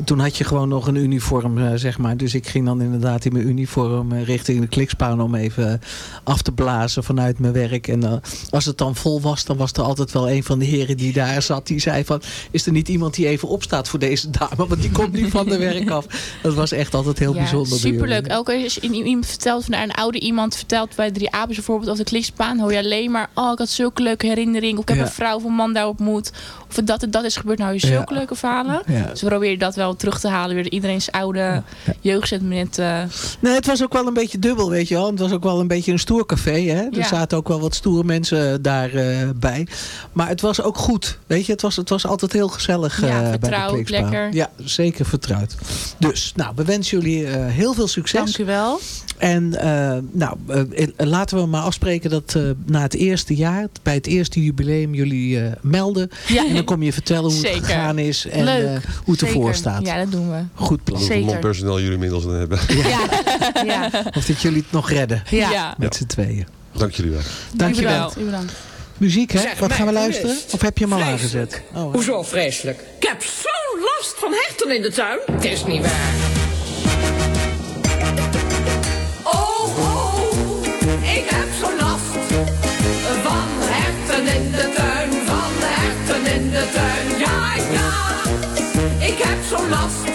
toen had je gewoon nog een uniform, eh, zeg maar. Dus ik ging dan inderdaad in mijn uniform eh, richting de klikspaan... om even eh, af te blazen vanuit mijn werk. En eh, als het dan vol was, dan was er altijd wel een van de heren die daar zat. Die zei van, is er niet iemand die even opstaat voor deze dame? Want die komt niet van de werk af. Dat was echt altijd heel Ja, bijzonder. bij superleuk. Elke keer als je iemand vertelt, van een oude iemand vertelt bij Drie Apens bijvoorbeeld over de klikspaan, hoor je alleen maar, oh ik had zulke leuke herinneringen. Of ik heb Ja. een vrouw of een man daar ontmoet. Of dat en dat is gebeurd. Nou, je Ja. zulke leuke verhalen. Ja. Dus we proberen dat wel terug te halen. Weer iedereen's oude jeugdsentiment. eh Nee, het was ook wel een beetje dubbel, weet je wel. Het was ook wel een beetje een stoer café. Hè? Er Ja. zaten ook wel wat stoere mensen daarbij. bij. Maar het was ook goed. Weet je, het was, het was altijd heel gezellig Ja, eh, bij de vertrouwd, lekker. Ja, zeker vertrouwd. Dus, nou, we wensen jullie eh, heel veel succes. Dank u wel. En eh, nou, eh, eh, laten we maar afspreken dat eh, na het eerste jaar, bij het eerste jubileum, jullie eh, melden. Ja. En dan kom je vertellen hoe Zeker. het gegaan is en eh, hoe het ervoor Zeker. Ja, dat doen we. Goed plan. Hoeveel Zeker. man-personeel jullie inmiddels dan hebben. Ja. ja. Of dat jullie het nog redden Ja. Ja. met z'n tweeën. Dank jullie wel. Dankjewel. bedankt. U bedankt. Muziek, hè? Zeg Wat gaan we luisteren? Of heb je hem al aangezet? Oh, Hoezo vreselijk? Ik heb zo'n last van hechten in de tuin. Het is niet waar. Zo'n last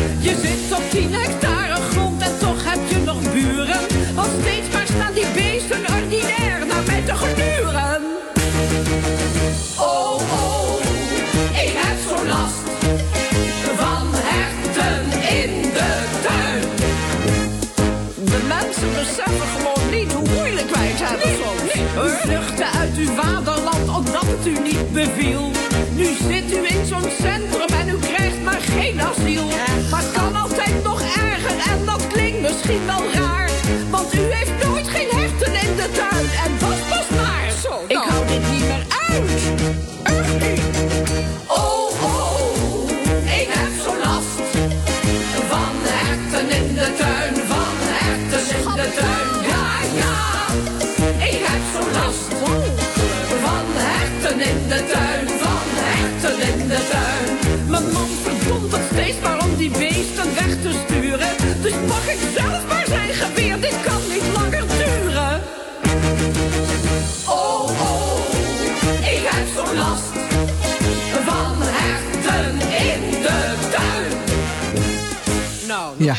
Uw vaderland omdat u niet beviel. Nu zit u in zo'n centrum en u krijgt maar geen asiel. Maar kan altijd nog erger en dat klinkt misschien wel raar. Want u heeft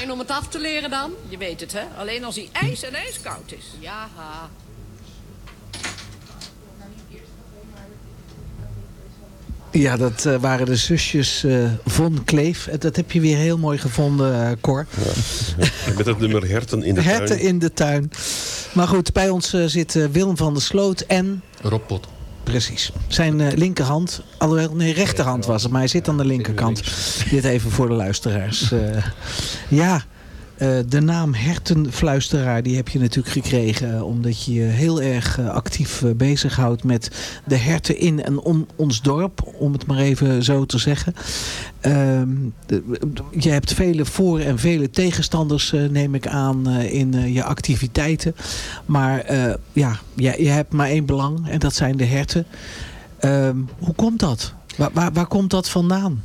Ja. om het af te leren dan? Je weet het, hè? Alleen als hij ijs en ijskoud is. Ja, ha. Ja, dat eh, waren de zusjes eh, Von Kleef. Eh, Dat heb je weer heel mooi gevonden, eh, Cor. Met het nummer herten in de tuin. Herten in de tuin. Maar goed, bij ons zit eh, Willem van der Sloot en... Rob Pot. Precies. Zijn eh, linkerhand, alhoewel, nee, rechterhand was het, maar hij zit aan de linkerkant. Dit even voor de luisteraars. Eh, ja, de naam hertenfluisteraar, die heb je natuurlijk gekregen... eh, omdat je je heel erg eh, actief eh, bezighoudt met de herten in en om ons dorp. Om het maar even zo te zeggen. Ehm, je hebt vele voor- en vele tegenstanders, eh, neem ik aan, eh, in eh, je activiteiten. Maar eh, ja, je, hebt maar één belang en dat zijn de herten. Ehm, hoe komt dat? Waar, waar, waar komt dat vandaan?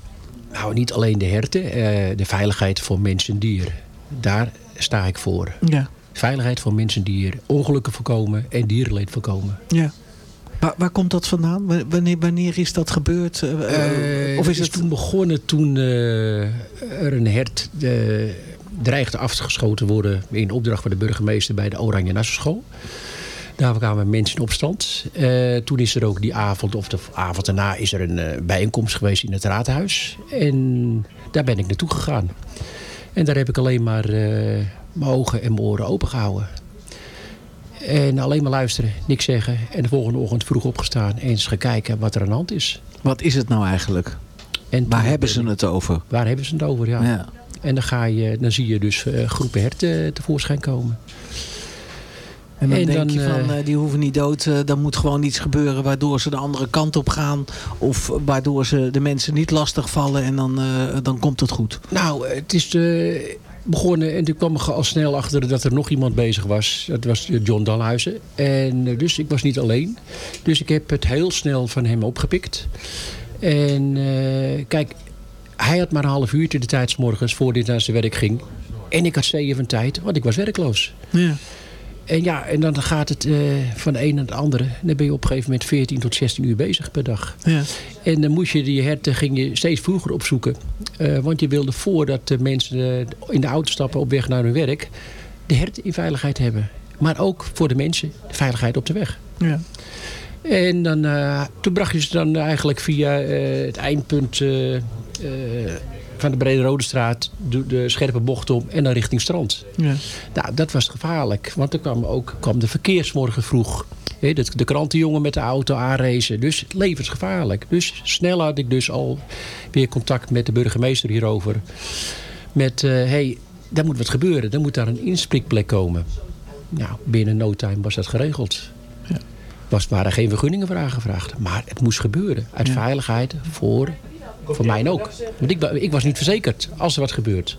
Nou, niet alleen de herten, eh, de veiligheid voor mens en dier. Daar sta ik voor. Ja. Veiligheid voor mens en dier, ongelukken voorkomen en dierenleed voorkomen. Ja. Waar, waar komt dat vandaan? Wa- Wanneer, wanneer is dat gebeurd? Eh, eh, Eh, of is het toen begonnen toen er een hert dreigde afgeschoten te worden in opdracht van de burgemeester bij de Oranje Nassenschool. Daar kwamen mensen in opstand. Toen is er ook die avond, of de avond daarna, is er een bijeenkomst geweest in het raadhuis. En daar ben ik naartoe gegaan. En daar heb ik alleen maar eh, mijn ogen en mijn oren open gehouden. En alleen maar luisteren, niks zeggen. En de volgende ochtend vroeg opgestaan en eens gaan kijken wat er aan de hand is. Wat is het nou eigenlijk? En Waar hebben ze het over? Waar hebben ze het over, ja. Ja. En dan, ga je, dan zie je dus eh, groepen herten tevoorschijn komen. En dan En denk dan, je van, eh, eh, die hoeven niet dood. eh, dan moet gewoon iets gebeuren waardoor ze de andere kant op gaan. Of waardoor ze de mensen niet lastig vallen. En dan, dan komt het goed. Nou, het is begonnen en toen kwam ik al snel achter dat er nog iemand bezig was. Dat was John Dalhuizen. En dus ik was niet alleen. Dus ik heb het heel snel van hem opgepikt. En kijk, hij had maar een half uurtje de tijd 's morgens voor dit naar zijn werk ging. En ik had zeeën van tijd, want ik was werkloos. Ja. En ja, en dan gaat het eh, van de een naar de andere. Dan ben je op een gegeven moment 14 tot 16 uur bezig per dag. Ja. En dan moest je die herten ging je steeds vroeger opzoeken. Eh, want je wilde voordat de mensen eh, in de auto stappen op weg naar hun werk... de herten in veiligheid hebben. Maar ook voor de mensen de veiligheid op de weg. Ja. En dan, toen bracht je ze dan eigenlijk via het eindpunt van de Brede Rode Straat... De, de scherpe bocht om en dan richting strand. Ja. Nou, dat was gevaarlijk. Want er kwam ook kwam de verkeersmorgen vroeg. Hè, de, de krantenjongen met de auto aanrezen. Dus levensgevaarlijk. Dus snel had ik dus al weer contact met de burgemeester hierover. Met, hé, hey, daar moet wat gebeuren. Er moet daar een insprikplek komen. Nou, binnen no time was dat geregeld. Was, waren geen vergunningen voor aangevraagd. Maar het moest gebeuren. Uit veiligheid voor, voor mij ook. Want ik, ik was niet verzekerd als er wat gebeurt.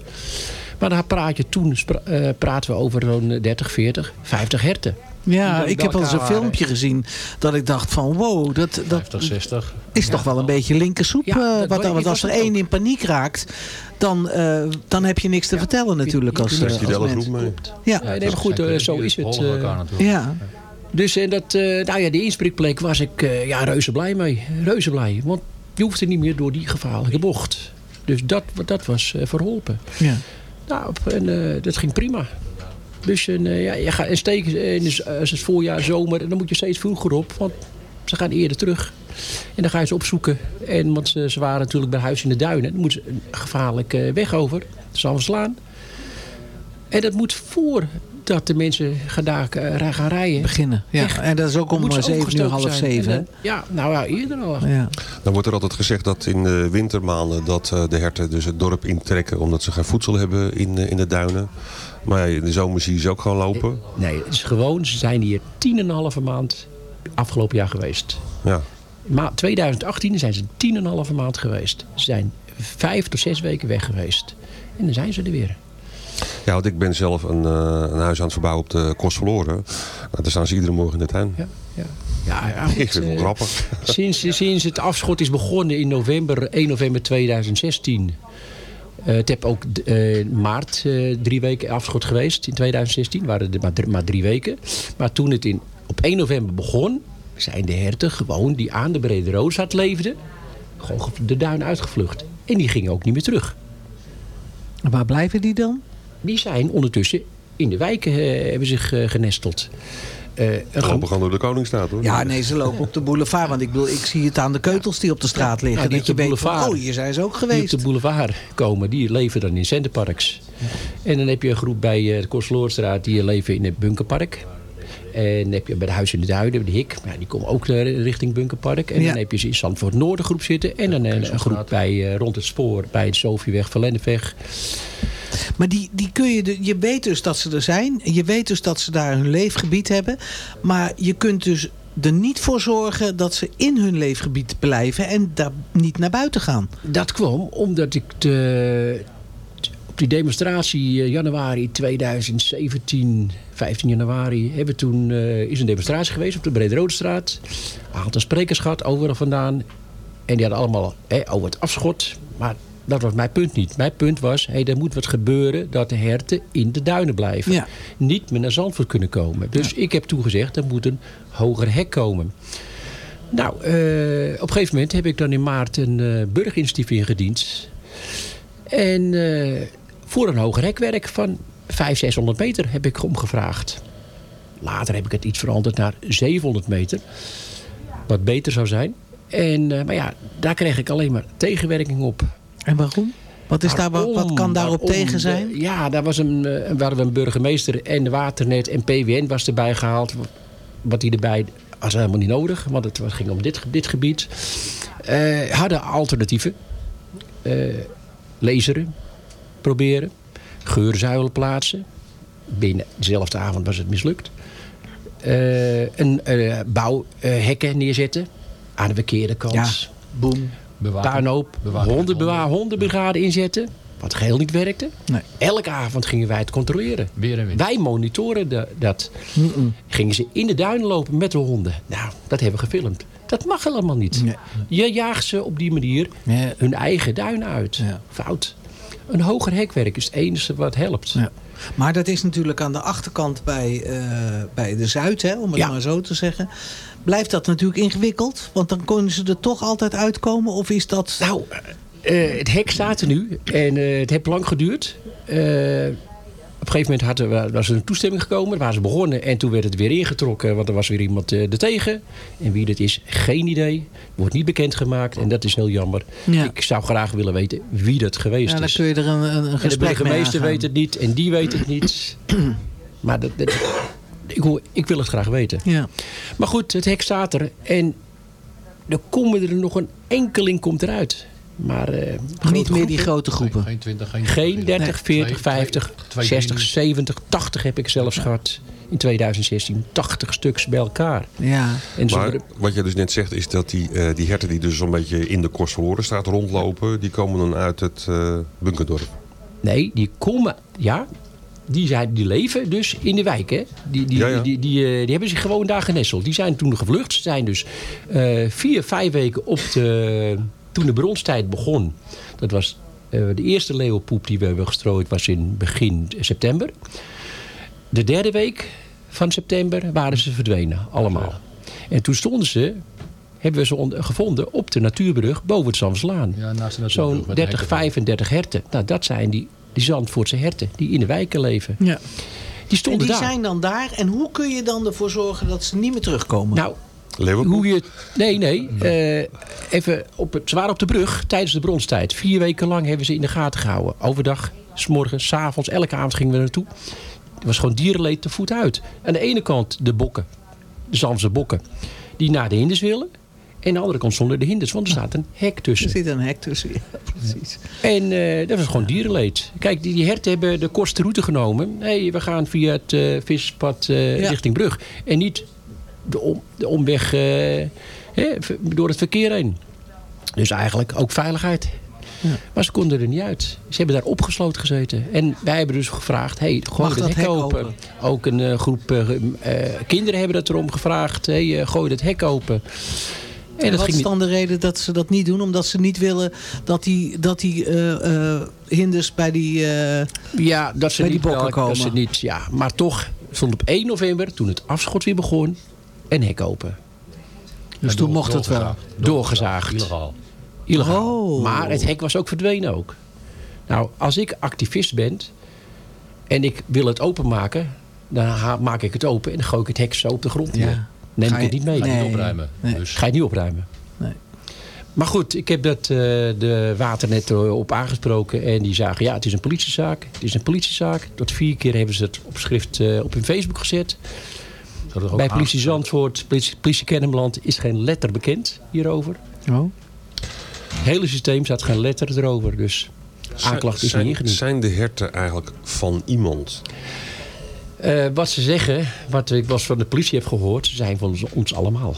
Maar dan praat je toen eh, praten we over zo'n 30, 40, 50 herten. Ja, ik heb wel eens een filmpje gezien dat ik dacht van wow, dat, dat 50, 60. is toch wel een beetje linkersoep. Ja, eh, wat, wa- want als er één in paniek raakt, dan, eh, dan heb je niks te vertellen natuurlijk als, als mens. mee. Ja. Nee, maar goed, zo is het. Volgen elkaar natuurlijk. Ja. Dus en dat, eh, nou ja, die inspreekplek was ik eh, ja, reuze blij mee. Reuze blij. Want je hoefde niet meer door die gevaarlijke bocht. Dus dat, dat was eh, verholpen. Ja. Nou, en eh, dat ging prima. Dus en, eh, ja, je gaat en steken en is, als het voorjaar, zomer, en dan moet je steeds vroeger op. Want ze gaan eerder terug. En dan ga je ze opzoeken. En, want ze, ze waren natuurlijk bij Huis in de Duinen. Dan moeten ze een gevaarlijke weg over. Zalverslaan. En dat moet voordat de mensen gaan, daar, eh, gaan rijden. Beginnen. Ja. Echt. En dat is ook om eh, zeven uur, half zeven. Eh, Ja, nou ja, eerder al. Ja. Dan wordt er altijd gezegd dat in de wintermaanden dat eh, de herten dus het dorp intrekken omdat ze geen voedsel hebben in, eh, in de duinen. Maar ja, in de zomer zie je ze ook gewoon lopen. Nee, het is gewoon, ze zijn hier tien en een halve maand afgelopen jaar geweest. Ja. Ma 2018 zijn ze tien en een halve maand geweest. Ze zijn vijf tot zes weken weg geweest. En dan zijn ze er weer. Ja, want ik ben zelf een, eh, een huis aan het verbouwen op de Kost verloren. Nou, daar staan ze iedere morgen in de tuin. Ja, ja. Ja, ja, ik vind het wel eh, grappig. Sinds, sinds het afschot is begonnen in november, 1 november 2016. Eh, het heb ook eh, maart eh, drie weken afschot geweest in 2016. waren er maar, drie- maar drie weken. Maar toen het in, op 1 november begon, zijn de herten gewoon die aan de Brede Roosstad leefden, gewoon ge- de duin uitgevlucht. En die gingen ook niet meer terug. En waar blijven die dan? Die zijn ondertussen in de wijken eh, hebben zich eh, genesteld. Eh, een Lopen groep- gewoon door de Koningsstraat hoor. Ja, nee, ze lopen op de boulevard. Want ik, bedoel, ik zie het aan de keutels die op de straat liggen. Nou, die dat je weet van, oh, hier zijn ze ook die op geweest. de boulevard komen, die leven dan in centerparks. En dan heb je een groep bij eh, de Kostverloorstraat die leven in het Bunkerpark. En dan heb je bij de Huis in de Duinen, de Hik, maar die komen ook richting Bunkerpark. En Ja. dan heb je ze in Zandvoort Noorden groep zitten. En dan een, een groep bij, eh, rond het spoor bij het Sofieweg, Verlennepweg. Maar die, die kun je, je weet dus dat ze er zijn. Je weet dus dat ze daar hun leefgebied hebben. Maar je kunt dus er niet voor zorgen dat ze in hun leefgebied blijven. En daar niet naar buiten gaan. Dat kwam omdat ik de, op die demonstratie eh, januari 2017, 15 januari, hebben toen, eh, is een demonstratie geweest op de Brede-Rode-straat. Een aantal sprekers gehad, overal vandaan. En die hadden allemaal hè, over het afschot. Maar dat was mijn punt niet. Mijn punt was, hey, er moet wat gebeuren dat de herten in de duinen blijven. Ja. Niet meer naar Zandvoort kunnen komen. Dus ik heb toegezegd, er moet een hoger hek komen. Nou, eh, op een gegeven moment heb ik dan in maart een eh burgerinitiatief ingediend. En eh, voor een hoger hekwerk van 500, 600 meter heb ik omgevraagd. Later heb ik het iets veranderd naar 700 meter. Wat beter zou zijn. En, maar ja, daar kreeg ik alleen maar tegenwerking op. En waarom? Wat, is daar, wat, kan daarop Waarom? tegen zijn? De- ja, daar was een, eh, waren we een burgemeester en de Waternet en PWN was erbij gehaald. Wat die erbij was helemaal niet nodig, want het ging om dit, dit gebied. Eh, hadden alternatieven. Eh laseren, proberen. Geurzuilen plaatsen. Binnen dezelfde avond was het mislukt. Eh, een eh, bouwhekken neerzetten. Aan de verkeerde kant. Ja, Puinhoop. Hondenbewaar, hondenbrigade inzetten. Wat geheel niet werkte. Nee. Elke avond gingen wij het controleren. Weer en weer. Wij monitoren de- dat. Gingen ze in de duinen lopen met de honden. Nou, dat hebben we gefilmd. Dat mag helemaal niet. Nee. Je jaagt ze op die manier hun eigen duinen uit. Ja. Fout. Een hoger hekwerk is het enige wat helpt. Ja. Maar dat is natuurlijk aan de achterkant bij, eh, bij de Zuid, hè, om het Ja. maar zo te zeggen. Blijft dat natuurlijk ingewikkeld? Want dan kunnen ze er toch altijd uitkomen? Of is dat... Nou, eh, het hek staat er nu. En eh, het heeft lang geduurd. Op een gegeven moment hadden was er een toestemming gekomen. Daar waren ze begonnen. En toen werd het weer ingetrokken. Want er was weer iemand eh, er tegen. En wie dat is, geen idee. Wordt niet bekendgemaakt. En dat is heel jammer. Ja. Ik zou graag willen weten wie dat geweest ja, dan is. kun je er een, een, En de gesprek burgemeester weet het niet. En die weet het niet. maar dat, dat- ik, hoor- ik wil het graag weten. Ja. Maar goed, het hek staat er. En er komen er nog een enkeling komt eruit. Maar eh, Niet meer die grote groepen. Geen 20, geen Geen 30, 40, Twee- 50, twee- 60, twee- 70, 80 heb ik zelfs gehad. In 2016. 80 stuks bij elkaar. Ja. En Maar zonder- wat je dus net zegt is dat die, eh, die herten die dus zo'n beetje in de Kostverlorenstraat rondlopen... die komen dan uit het eh, bunkerdorp. Nee, die komen... Ja, die, zijn, die leven dus in de wijk. Hè? Die, die, Ja, ja. Die, die, eh, die hebben zich gewoon daar genesteld. Die zijn toen gevlucht. Ze zijn dus eh, vier, vijf weken op de... Toen de bronstijd begon. Dat was eh, de eerste leeuwenpoep die we hebben gestrooid was in begin september. De derde week van september waren ze verdwenen. Allemaal. En toen stonden ze... Hebben we ze on- gevonden op de natuurbrug boven het Zamslaan. Ja, naast de natuurbrug Zo'n met de 30, hekken. 35 herten. Nou, dat zijn die, die Zandvoortse herten die in de wijken leven. Ja. Die En stonden die daar. zijn dan daar. En hoe kun je dan ervoor zorgen dat ze niet meer terugkomen? Nou, hoe je... Nee, nee. eh, even op het, ze waren op de brug tijdens de bronstijd. Vier weken lang hebben ze in de gaten gehouden. Overdag, s'morgens, s'avonds, elke avond gingen we naartoe. Het was gewoon dierenleed te voet uit. Aan de ene kant de bokken, de Zalmse bokken, die naar de hinders willen. En aan de andere kant zonder de hinders, want er staat een hek tussen. Er zit een hek tussen, ja, precies. En eh, dat was gewoon dierenleed. Kijk, die, die herten hebben de kortste route genomen. Nee, we gaan via het eh vispad eh, Ja. richting Brug. En niet de, om, de omweg eh, hè, door het verkeer heen. Dus eigenlijk ook veiligheid. Maar ze konden er niet uit. Ze hebben daar opgesloten gezeten. En wij hebben dus gevraagd, hey, gooi het dat hek hek open. open? Ook een eh, groep eh, kinderen hebben dat erom gevraagd. Hey, gooi het hek open. En En dat wat is dan de reden dat ze dat niet doen? Omdat ze niet willen dat die, dat die hinders bij die, Ja, dat ze bij die niet bokken komen. Dat ze niet, ja. Maar toch stond op 1 november, toen het afschot weer begon, een hek open. Dus toen mocht het wel. Doorgezaagd. Illegaal. Illegaal. Oh. Maar het hek was ook verdwenen ook. Nou, als ik activist ben en ik wil het openmaken, dan maak ik het open en dan gooi ik het hek zo op de grond Ja. Neem Ga ik je- het niet mee. Ga je Nee. niet opruimen. Nee. Dus Ga je niet opruimen. Nee. Maar goed, ik heb dat, eh, de waternet op aangesproken. En die zagen, ja, het is een politiezaak. Het is een politiezaak. Tot vier keer hebben ze het op schrift eh, op hun Facebook gezet. Er ook Bij politie Zandvoort, politie, politie Kennemerland is geen letter bekend hierover. Oh. Het hele systeem staat geen letter erover. Dus aanklacht is niet zijn, ingediend. zijn de herten eigenlijk van iemand? Eh, wat ze zeggen, wat ik was van de politie heb gehoord, ze zijn van ons, ons allemaal.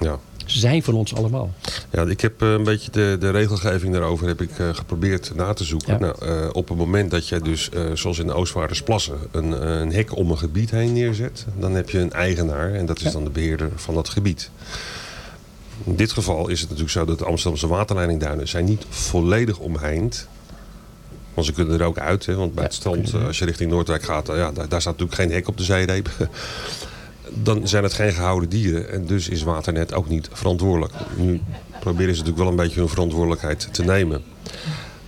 Ja. Zijn van ons allemaal. Ja, ik heb eh, een beetje de, de regelgeving daarover heb ik eh, geprobeerd na te zoeken. Ja. Nou, eh, op het moment dat jij dus, zoals in de Oostvaardersplassen, een, een hek om een gebied heen neerzet, dan heb je een eigenaar en dat is dan de beheerder van dat gebied. In dit geval is het natuurlijk zo dat de Amsterdamse waterleidingduinen zijn niet volledig omheind. Want ze kunnen er ook uit, hè, want bij het strand, als je richting Noordwijk gaat, ja, daar, daar staat natuurlijk geen hek op de zeereep. dan zijn het geen gehouden dieren. En dus is Waternet ook niet verantwoordelijk. Nu proberen ze natuurlijk wel een beetje hun verantwoordelijkheid te nemen.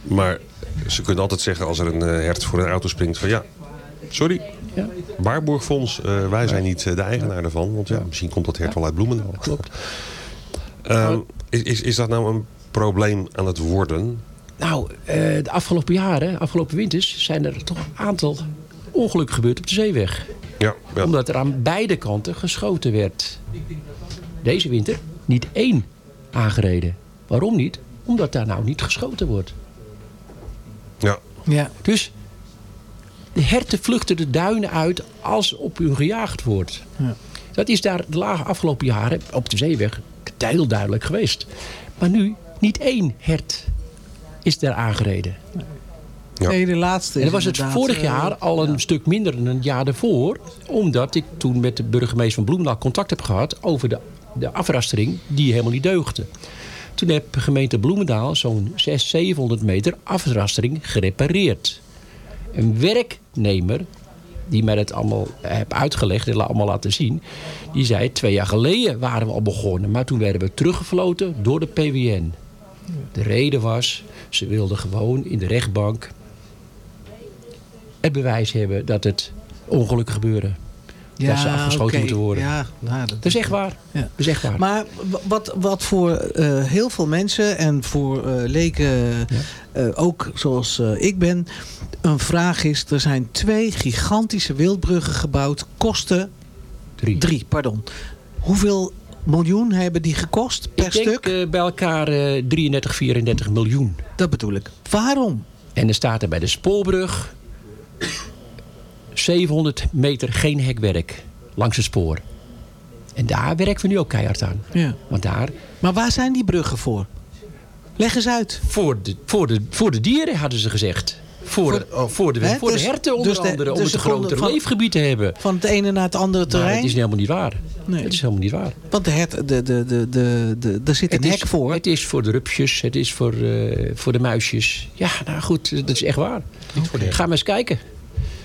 Maar ze kunnen altijd zeggen als er een eh, hert voor een auto springt van ja, sorry. Ja. Waarborgfonds, eh, wij zijn niet eh, de eigenaar daarvan. Want ja, misschien komt dat hert wel uit Bloemendaal. Klopt. Ehm, is, is, is dat nou een probleem aan het worden? Nou, de afgelopen jaren, afgelopen winters, zijn er toch een aantal ongelukken gebeurd op de zeeweg. Ja, ja. Omdat er aan beide kanten geschoten werd. Deze winter niet één aangereden. Waarom niet? Omdat daar nou niet geschoten wordt. ja. Ja. Dus de herten vluchten de duinen uit als op hun gejaagd wordt. Ja. Dat is daar de lage afgelopen jaren op de zeeweg heel duidelijk geweest. Maar nu niet één hert is daar aangereden. Ja. Nee, de laatste En is was het vorig eh, jaar al een stuk minder dan een jaar daarvoor. Omdat ik toen met de burgemeester van Bloemendaal contact heb gehad over de, de afrastering die helemaal niet deugde. Toen heb de gemeente Bloemendaal zo'n 600, 700 meter afrastering gerepareerd. Een werknemer die mij dat allemaal heb uitgelegd en allemaal laten zien. Die zei, twee jaar geleden waren we al begonnen. Maar toen werden we teruggefloten door de PWN. De reden was, ze wilden gewoon in de rechtbank het bewijs hebben dat het ongelukken gebeuren. dat ze afgeschoten moeten worden. Ja, nou, dat, Dat is echt waar. Ja. Dat is echt waar. Maar wat, wat voor eh, heel veel mensen en voor eh, leken, eh, ook zoals ik ben, een vraag is: er zijn twee gigantische wildbruggen gebouwd, kosten Drie. drie pardon. Hoeveel miljoen hebben die gekost per ik denk stuk? bij elkaar eh 33, 34 miljoen. Dat bedoel ik. Waarom? En er staat er bij de spoorbrug 700 meter geen hekwerk langs het spoor. En daar werken we nu ook keihard aan. Ja. Want daar, Maar waar zijn die bruggen voor? Leg eens uit. voor de, voor de, voor de dieren hadden ze gezegd. Voor, de, oh, voor, de, Hè? voor Dus- de herten onder dus de- andere. om dus het de een groter leefgebied te hebben. Van het ene naar het andere Maar terrein. het is helemaal niet waar. Nee. Het is helemaal niet waar. Want de hert, de, de, de, de, de, er zit een Het hek is, voor. Het is voor de rupsjes, het is voor, eh, voor de muisjes. Ja, nou goed, dat is echt waar. Ga maar eens kijken.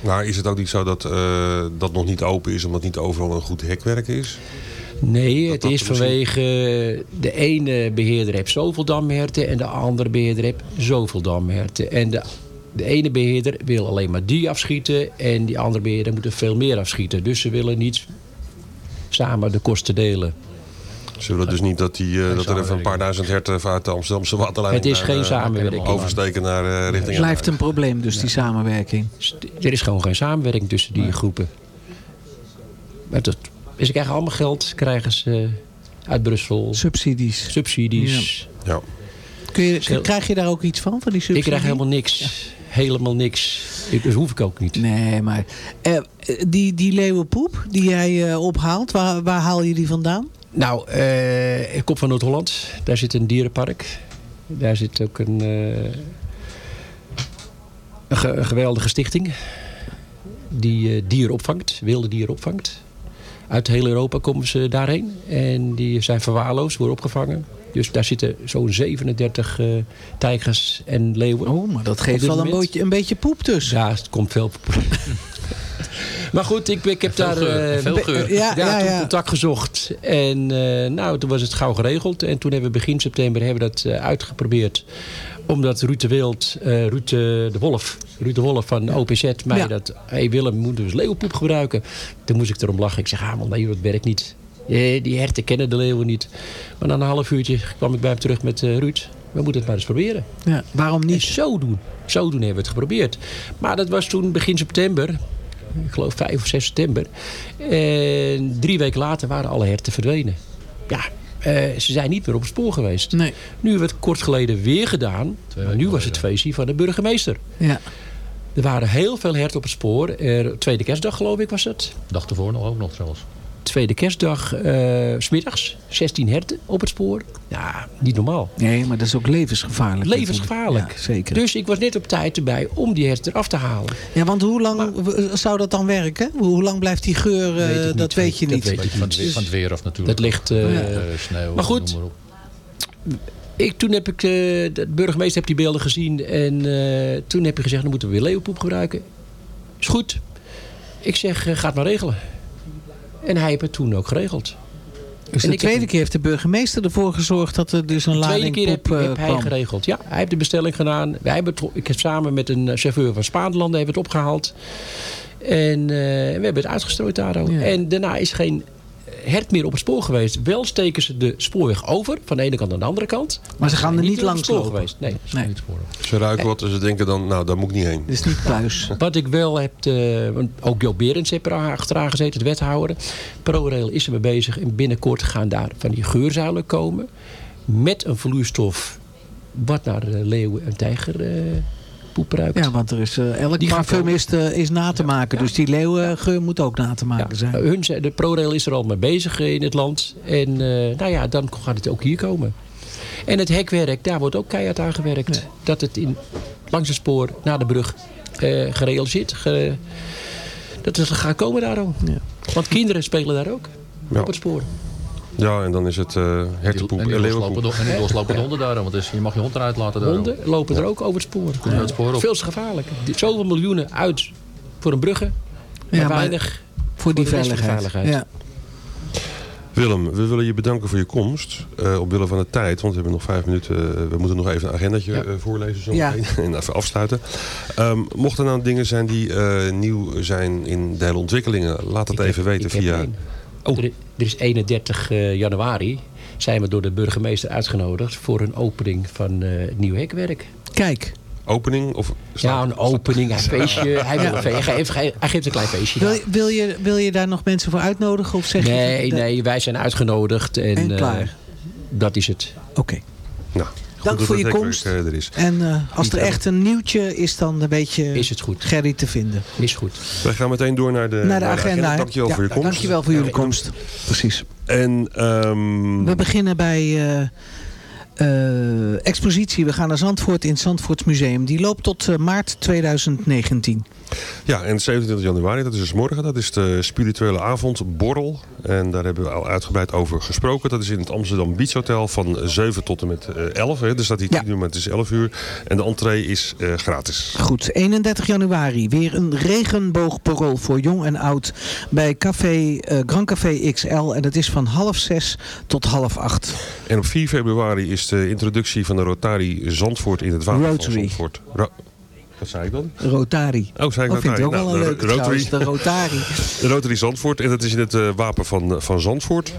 Maar is het ook niet zo dat eh, dat nog niet open is... omdat niet overal een goed hekwerk is? Nee, het is vanwege de ene beheerder heeft zoveel damherten en de andere beheerder heeft zoveel damherten. En de, de ene beheerder wil alleen maar die afschieten en die andere beheerder moet er veel meer afschieten. Dus ze willen niet samen de kosten delen. Ze willen dus niet dat, die, eh, dat er even een paar duizend herten vanuit de Amsterdamse waterleiding... Het is naar, geen eh, samenwerking. Oversteken naar eh, richting... Blijft een probleem dus, die samenwerking. Er is gewoon geen samenwerking tussen die groepen. Maar dat, ze krijgen allemaal geld, krijgen ze uit Brussel. Subsidies. Subsidies. Ja. Kun je, Schil- krijg je daar ook iets van, van die subsidie? Ik krijg helemaal niks. Helemaal niks. Ik- Dat hoef ik ook niet. Nee, maar eh, die, die leeuwenpoep die jij eh, ophaalt, waar, waar haal je die vandaan? Nou, eh, ik kom van Noord-Holland. Daar zit een dierenpark. Daar zit ook een, eh, een, ge- een geweldige stichting. Die eh, dieren opvangt, wilde dieren opvangt. Uit heel Europa komen ze daarheen. En die zijn verwaarloosd, worden opgevangen. Dus daar zitten zo'n 37 eh, tijgers en leeuwen. Oh, maar dat geeft wel een, beetje, een beetje poep tussen. Ja, het komt veel. Maar goed, ik, ik heb veel daar geur, eh, veel geur. ja, Ja, ja, toen ja. contact gezocht. En eh, nou, toen was het gauw geregeld. En toen hebben we begin september hebben we dat eh, uitgeprobeerd. Omdat Ruud de Wild, eh, Ruud de Wolf, Ruud de Wolf van OPZ mij Ja. dat... hey Willem, we moeten dus leeuwenpoep gebruiken. Toen moest ik erom lachen. Ik zeg, ah man, nee, dat werkt niet. Eh, die herten kennen de leeuwen niet. Maar na een half uurtje kwam ik bij hem terug met Ruud. We moeten het maar eens proberen. Ja, waarom En niet? zo doen. Zo doen hebben we het geprobeerd. Maar dat was toen begin september. Ik geloof 5 of 6 september. En drie weken later waren alle herten verdwenen. Ja, eh, ze zijn niet meer op het spoor geweest. Nee. Nu hebben we het kort geleden weer gedaan. Maar nu was het feestje van de burgemeester. Ja. Er waren heel veel herten op het spoor. Er, tweede kerstdag geloof ik was het. Dag ervoor nog ook nog trouwens. Tweede kerstdag, eh, s smiddags. 16 herten op het spoor. Ja, niet normaal. Nee, maar dat is ook levensgevaarlijk. Levensgevaarlijk. Ja, zeker. Dus ik was net op tijd erbij om die herten eraf te halen. Ja, want hoe lang zou dat dan werken? Hoe lang blijft die geur? eh, Weet dat niet. weet je Dat niet. weet ik Beetje van het, van het weer af natuurlijk. Dat ligt... eh, Ja. Eh, sneeuw, Maar goed. noem maar op. ik, toen heb ik, eh, de burgemeester heeft die beelden gezien. En eh, toen heb je gezegd, dan moeten we weer leeuwpoep gebruiken. Is goed. Ik zeg, eh, ga het maar regelen. En hij heeft het toen ook geregeld. Dus En de heb tweede keer heeft de burgemeester ervoor gezorgd dat er dus een De tweede lading keer heb, eh, heb hij geregeld. Ja, hij heeft de bestelling gedaan. Wij hebben het, ik heb samen met een chauffeur van Spaanlanden hebben het opgehaald. En eh, we hebben het uitgestrooid daar ook. Ja. En daarna is geen hert meer op het spoor geweest. Wel steken ze de spoorweg over. Van de ene kant naar de andere kant. Maar ze gaan er niet langs het spoor lopen. geweest. Nee. Nee, Ze ruiken wat en ze denken dan, nou, daar moet ik niet heen. dit is niet pluis. Wat ik wel heb, eh, want ook Joop Berends heeft er achteraan gezeten, de wethouder. ProRail is ermee bezig en binnenkort gaan daar van die geurzuilen komen. Met een vloeistof wat naar de leeuwen en tijger eh, poep ruikt. Ja, want er is, eh, elk Die parfum is, te- is na te maken. Dus die leeuwengeur moet ook na te maken zijn. Hun, de ProRail is er al mee bezig eh, in het land. En eh, nou ja, dan gaat het ook hier komen. En het hekwerk, daar wordt ook keihard aan gewerkt. Dat het in, langs het spoor naar de brug eh, gerealiseerd. Ge, dat het gaat komen daar ook. Want kinderen spelen daar ook. Ja. Op het spoor. Ja, en dan is het eh hertenpoep En en die loslopende, en die loslopende honden daar. Want dus, je mag je hond eruit laten daar. Honden lopen er ook over het spoor. Het spoor op. Veel te gevaarlijk. Die- Zoveel miljoenen uit voor een brugge. Maar Ja, maar weinig voor die van de veiligheid. Ja. Willem, we willen je bedanken voor je komst. eh omwille van de tijd, want we hebben nog vijf minuten. eh, we moeten nog even een agendatje voorlezen zo Ja. en even afsluiten. Ehm, mochten er nou dingen zijn die eh, nieuw zijn in de hele ontwikkelingen, laat het even weten via... één. Er, er is 31 eh, januari zijn we door de burgemeester uitgenodigd voor een opening van eh, het nieuw hekwerk. Kijk, Opening? Of Ja, een opening, een feestje. Hij, wil een fe- hij, geeft, hij geeft een klein feestje. wil, wil, je, wil je daar nog mensen voor uitnodigen? Of zeg Nee, je, nee, wij zijn uitgenodigd. En, En eh, klaar. dat is het. Oké. Nou, Dank voor je komst. er is. En eh, als er echt een nieuwtje is, dan weet je Is het goed. Gerry te vinden. Is goed. Wij gaan meteen door naar de, Naar de agenda. hè? Dankjewel Ja, voor je komst. Dankjewel voor jullie komst. Precies. En ehm, We beginnen bij eh, eh, expositie. We gaan naar Zandvoort in het Zandvoortsmuseum. Die loopt tot maart 2019. Ja, en 27 januari, dat is dus morgen, dat is de spirituele avond Borrel. En daar hebben we al uitgebreid over gesproken. Dat is in het Amsterdam Beach Hotel van 7 tot en met eh, 11. Hè. Er staat hier 10 uur, maar het is 11 uur. En de entree is eh, gratis. Goed, 31 januari. Weer een regenboogborrel voor jong en oud. Bij café, eh, Grand Café XL. En dat is van half zes tot half acht. En op 4 februari is de introductie van de Rotari Zandvoort in het water van Rotary. Zandvoort. Ro- Wat zei ik dan? Rotari. Oh, zei ik Dat vind ik ook wel Nou, een de leuke Rotary. trouwens, de Rotari. De Rotary Zandvoort. En dat is in het eh, wapen van, van Zandvoort.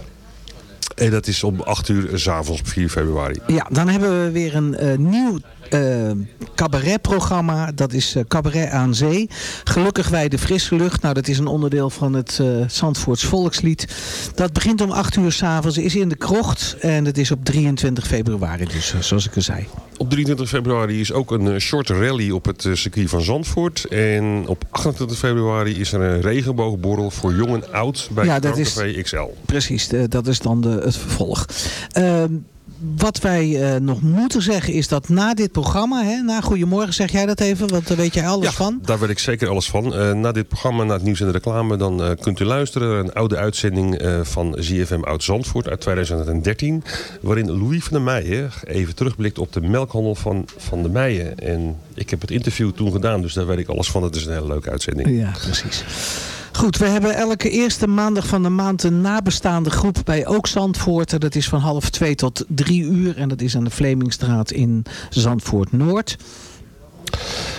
En dat is om 8 uur s'avonds op 4 februari. Ja, dan hebben we weer een eh, nieuw eh, cabaretprogramma. Dat is eh, Cabaret aan Zee. Gelukkig wij de frisse lucht. Nou, dat is een onderdeel van het eh Zandvoorts volkslied. Dat begint om 8 uur s'avonds. Is in de krocht. En het is op 23 februari dus, zoals ik al zei. Op 23 februari is ook een short rally op het circuit van Zandvoort. En op 28 februari is er een regenboogborrel voor jong en oud bij Ja, dat is- XL. Precies, dat is dan de, het vervolg. Ehm, wat wij eh, nog moeten zeggen is dat na dit programma, hè, na Goedemorgen zeg jij dat even, want daar weet jij alles Ja, van. daar weet ik zeker alles van. Eh, na dit programma, na het nieuws en de reclame, dan eh, kunt u luisteren naar een oude uitzending van ZFM Oud Zandvoort uit 2013. Waarin Louis van der Meijen even terugblikt op de melkhandel van Van der Meijen. En ik heb het interview toen gedaan, dus daar weet ik alles van. Het is een hele leuke uitzending. Ja, precies. Goed, we hebben elke eerste maandag van de maand een nabestaande groep bij Ook Zandvoort. Dat is van half twee tot drie uur en dat is aan de Vlemingstraat in Zandvoort Noord.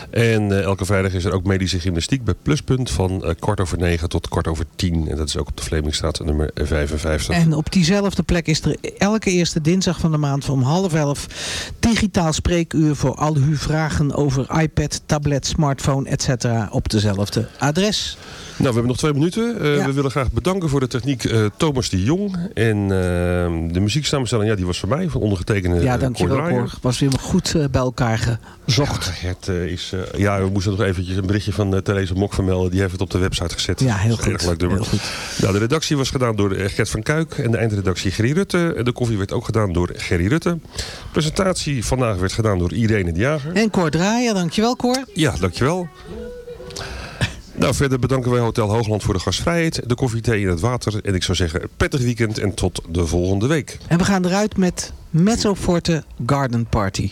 En eh, elke vrijdag is er ook medische gymnastiek bij Pluspunt van eh, kwart over negen tot kwart over tien. En dat is ook op de Vlemingstraat nummer 55. En op diezelfde plek is er elke eerste dinsdag van de maand om half elf digitaal spreekuur voor al uw vragen over iPad, tablet, smartphone, etc. op dezelfde adres. Nou, we hebben nog twee minuten. Eh, We willen graag bedanken voor de techniek Thomas de Jong. En eh, de muzieksamenstelling, ja, die was voor mij, van ondergetekende Ja, dankjewel Cor. Was weer goed bij elkaar gezocht. Eh, is, eh, ja, we moesten nog eventjes een berichtje van uh, Therese Mok vermelden. Die heeft het op de website gezet. Ja, heel goed. erg leuk nummer. Heel goed. Nou, de redactie was gedaan door eh, Gert van Kuik en de eindredactie Gerry Rutte. De koffie werd ook gedaan door Gerry Rutte. presentatie vandaag werd gedaan door Irene de Jager. En Cor Draaien, dankjewel Cor. Ja, dankjewel. Nou, verder bedanken wij Hotel Hoogland voor de gastvrijheid, de koffie, thee in het water. En ik zou zeggen, prettig weekend en tot de volgende week. En we gaan eruit met Mezzo Forte Garden Party.